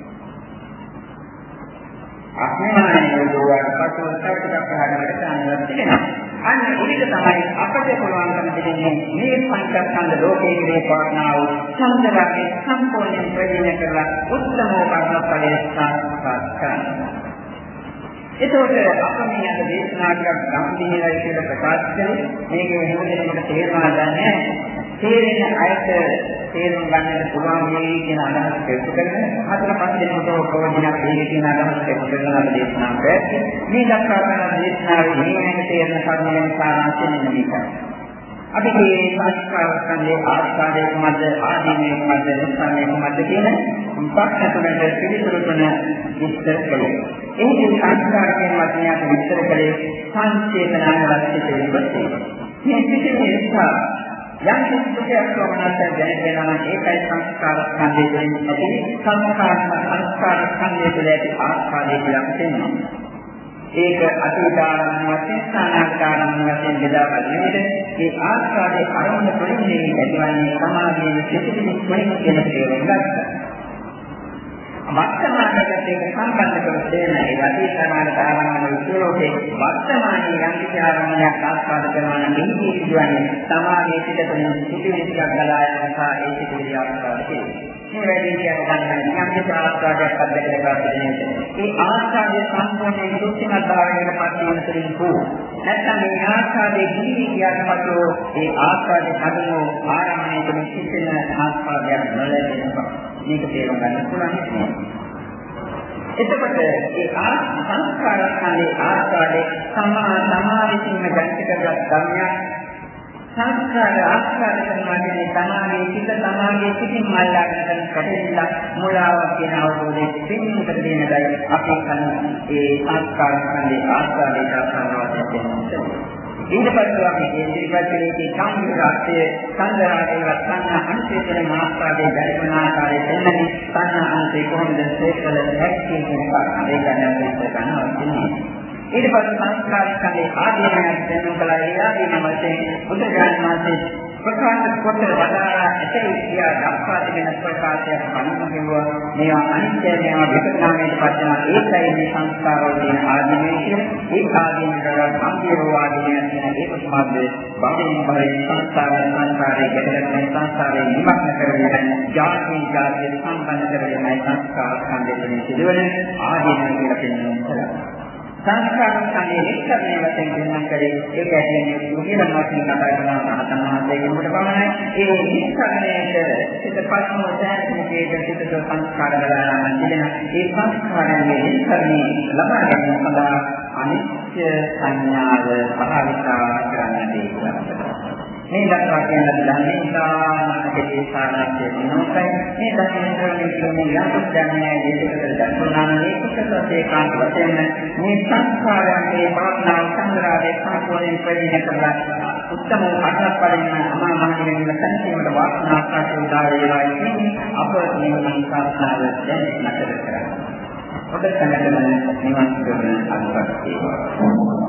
අඥානය දුරට පසු සත්‍යයක් හදාගන්න සානවත් වෙනවා. අන්න ඒක තමයි අපට පුළුවන්කම දෙන්නේ මේ පංචස්කන්ධ ලෝකයේ ඉන්නේ පවත්නා වූ චන්දරාගේ සම්පූර්ණ ප්‍රයෝජන කරලා උත්තම කර්මඵලයේ සාක්ෂාත් කරගන්න. එතකොට අප මේ අද දේශනා ටිකක් ගම්භීරයි කියලා ප්‍රකාශ කළේ මේකේ හැම දෙයක්ම තේරුම් ගන්න තේරෙන අයට තේරුම් ගන්නට පුළුවන් වෙයි කියන අදහස පෙරට කරන හතර පහ දෙනෙකුට ප්‍රයෝජනක් දෙන්නේ කියන අදහස පෙරට කරන අප දේශනා කරේ මේ දක්වා කරන දේශනාවේ මේ වෙන තේරෙන කරුණු ගැන සාරාංශය මෙන්න මේකයි අපි මේ සංස්කාර ස්කන්ධයේ ආස්කාරයේ මැද ආදීනේ මැද නිස්සාරයේ මැද කියන විපක්ෂ තුනට පිළිතුරු තුන විස්තර කළේ. ඒ සංස්කාරයෙන් මැදියට විස්තර කළේ සංචේතනාන ලක්ෂ්‍ය දෙකක්. මේ පිටින් නිසා යම් කිසියක් වමනාට දැනෙනවා නම් ඒකයි සංස්කාර ස්කන්ධය කියන්නේ ඇති සංස්කාර සංස්කාර ස්කන්ධය තුළ ඇති ආස්කාරය කියලා කියනවා. ඒක අතීතාරම්භ වශයෙන් සානාකාරම්භ වශයෙන් බෙදා බලනකොට ඒ ආස්කාරයේ අරමුණ තුළින් මේ ඇතිවන්නේ සමාධියේ සිටින කොහෙද කියන තේරුම් ගන්නවා. වර්තමානයකට ඒක සම්බන්ධ කර දෙන ඒ අතීත සමාන කාරණාවල විශ්ලෝකේ වර්තමානයේ යම් කිසි ආරම්භයක් ආස්වාද කරනවා නම් මේකේ සිදුවන්නේ සමාධියේ සිට තුළින් සිටින ටිකක් ගලා යන නිසා ඒ සිටින ආස්වාද කෙරේ. මේ වැඩි කියන ගන්න යම් කිසි ආස්වාදයක් අත්දැකලා තියෙනවා. ඒ ආස්වාදයේ සම්පූර්ණ දුක්ඛිත භාවයකට පත් වන තුළින් කෝ නැත්නම් මේ ආස්වාදයේ කිසි කියාට පසු ඒ ආස්වාදයේ හදනෝ ආරම්භයේ සිටින ආස්වාදයක් නොලැබෙනවා. මේක තේරුම් ගන්න පුළුවන්. එතකොට ඒ සංස්කාර ස්කන්ධේ ආස්වාදේ සමා සමාවිතින්ම ගැටකගත් ධර්මයක් සංස්කාර ආස්වාද කරනවා කියන්නේ තමාගේ සිත තමාගේ සිතින් මල්ලාගෙන කරන කටයුත්ත මුලාවක් කියන අවබෝධයෙන් පින්නුකට දෙන දයි අපි කන ඒ සංස්කාර ස්කන්ධේ ආස්වාදේ දාසනාවට දෙනවා. ඊට පස්සේ අපි මේ ඉතිරිපත්ලේදී කාමිකාර්ථය සංගරාගේ වස්තන්න අනුශේතන මාස්කාරයේ දැරිමන ආකාරය දෙන්නේ සංඥා අනුසේ කොහොමද සේකල හැක්කේ කියන කාරණා ඒක ගැන විස්තර කරන්න අවශ්‍ය නැහැ. ඊට පස්සේ සංස්කාරිකයේ ආදීනයක් දෙන්නු කලයි ආදීන වශයෙන් බුදුරජාණන් වහන්සේ ප්‍රකාශ කොට වදාරා ඇතේ කියා දක්වා තිබෙන ප්‍රකාශයක් අනුව කියුවා මේවා අනිත්‍ය මේවා විපරිණාමයට පත් වෙන ඒකයි මේ සංස්කාරවල තියෙන ආදීනය කියන්නේ ඒ ආදීනවල සංකේතෝ ආදීනය කියන ඒක සමාධියේ භවයෙන් භවයෙන් සංස්කාරය සංස්කාරයේ ගැටගෙන සංස්කාරයේ නිමග්න කරගෙන ජාති ජාතිය සම්බන්ධ කරගෙන සංස්කාර සම්බන්ධයෙන් සිදුවන ආදීනය කියලා කියනවා සංස්කාර සංයේ එක්කමනේ වශයෙන් ගණන් කරේ. ඒක ඇන්නේ මුලින්ම වශයෙන් කතා කරන රහතන් වහන්සේ කෙනෙකුට පමණයි. ඒ නිස්සාරණයට සිත පස්ම සෑහනකේද සිතට සංස්කාර බලන්න තිබෙන ඒ සංස්කාරයේ නිස්සාරණේ ලබා ගැනීම සඳහා අනිත්‍ය සංඥාව භාවිතා කරන්න දෙයක්. මේ දක්වා කියන ධර්මයේ සාමාන්‍යකේ සාරාංශය වෙනෝසයි මේ ධර්මයේ කියන්නේ යම් ධර්මයේ දේශකට දක්වනා මේ කුසලසේ කාන්ත වශයෙන් මේ සංස්කාරයන්ගේ භාවනාව සංග්‍රහයේ සම්පූර්ණ ප්‍රතිනිධ කරලා උත්තම අටක් පරිණ අමා මහ නිවන සංකේමද වාසනා කාටේ උදා වේවා කියන්නේ අප මේ සංස්කාරය දැන් නැතර කරා. ඔබ සැලකෙන නිවන් සුවය අනුරාධ වේවා.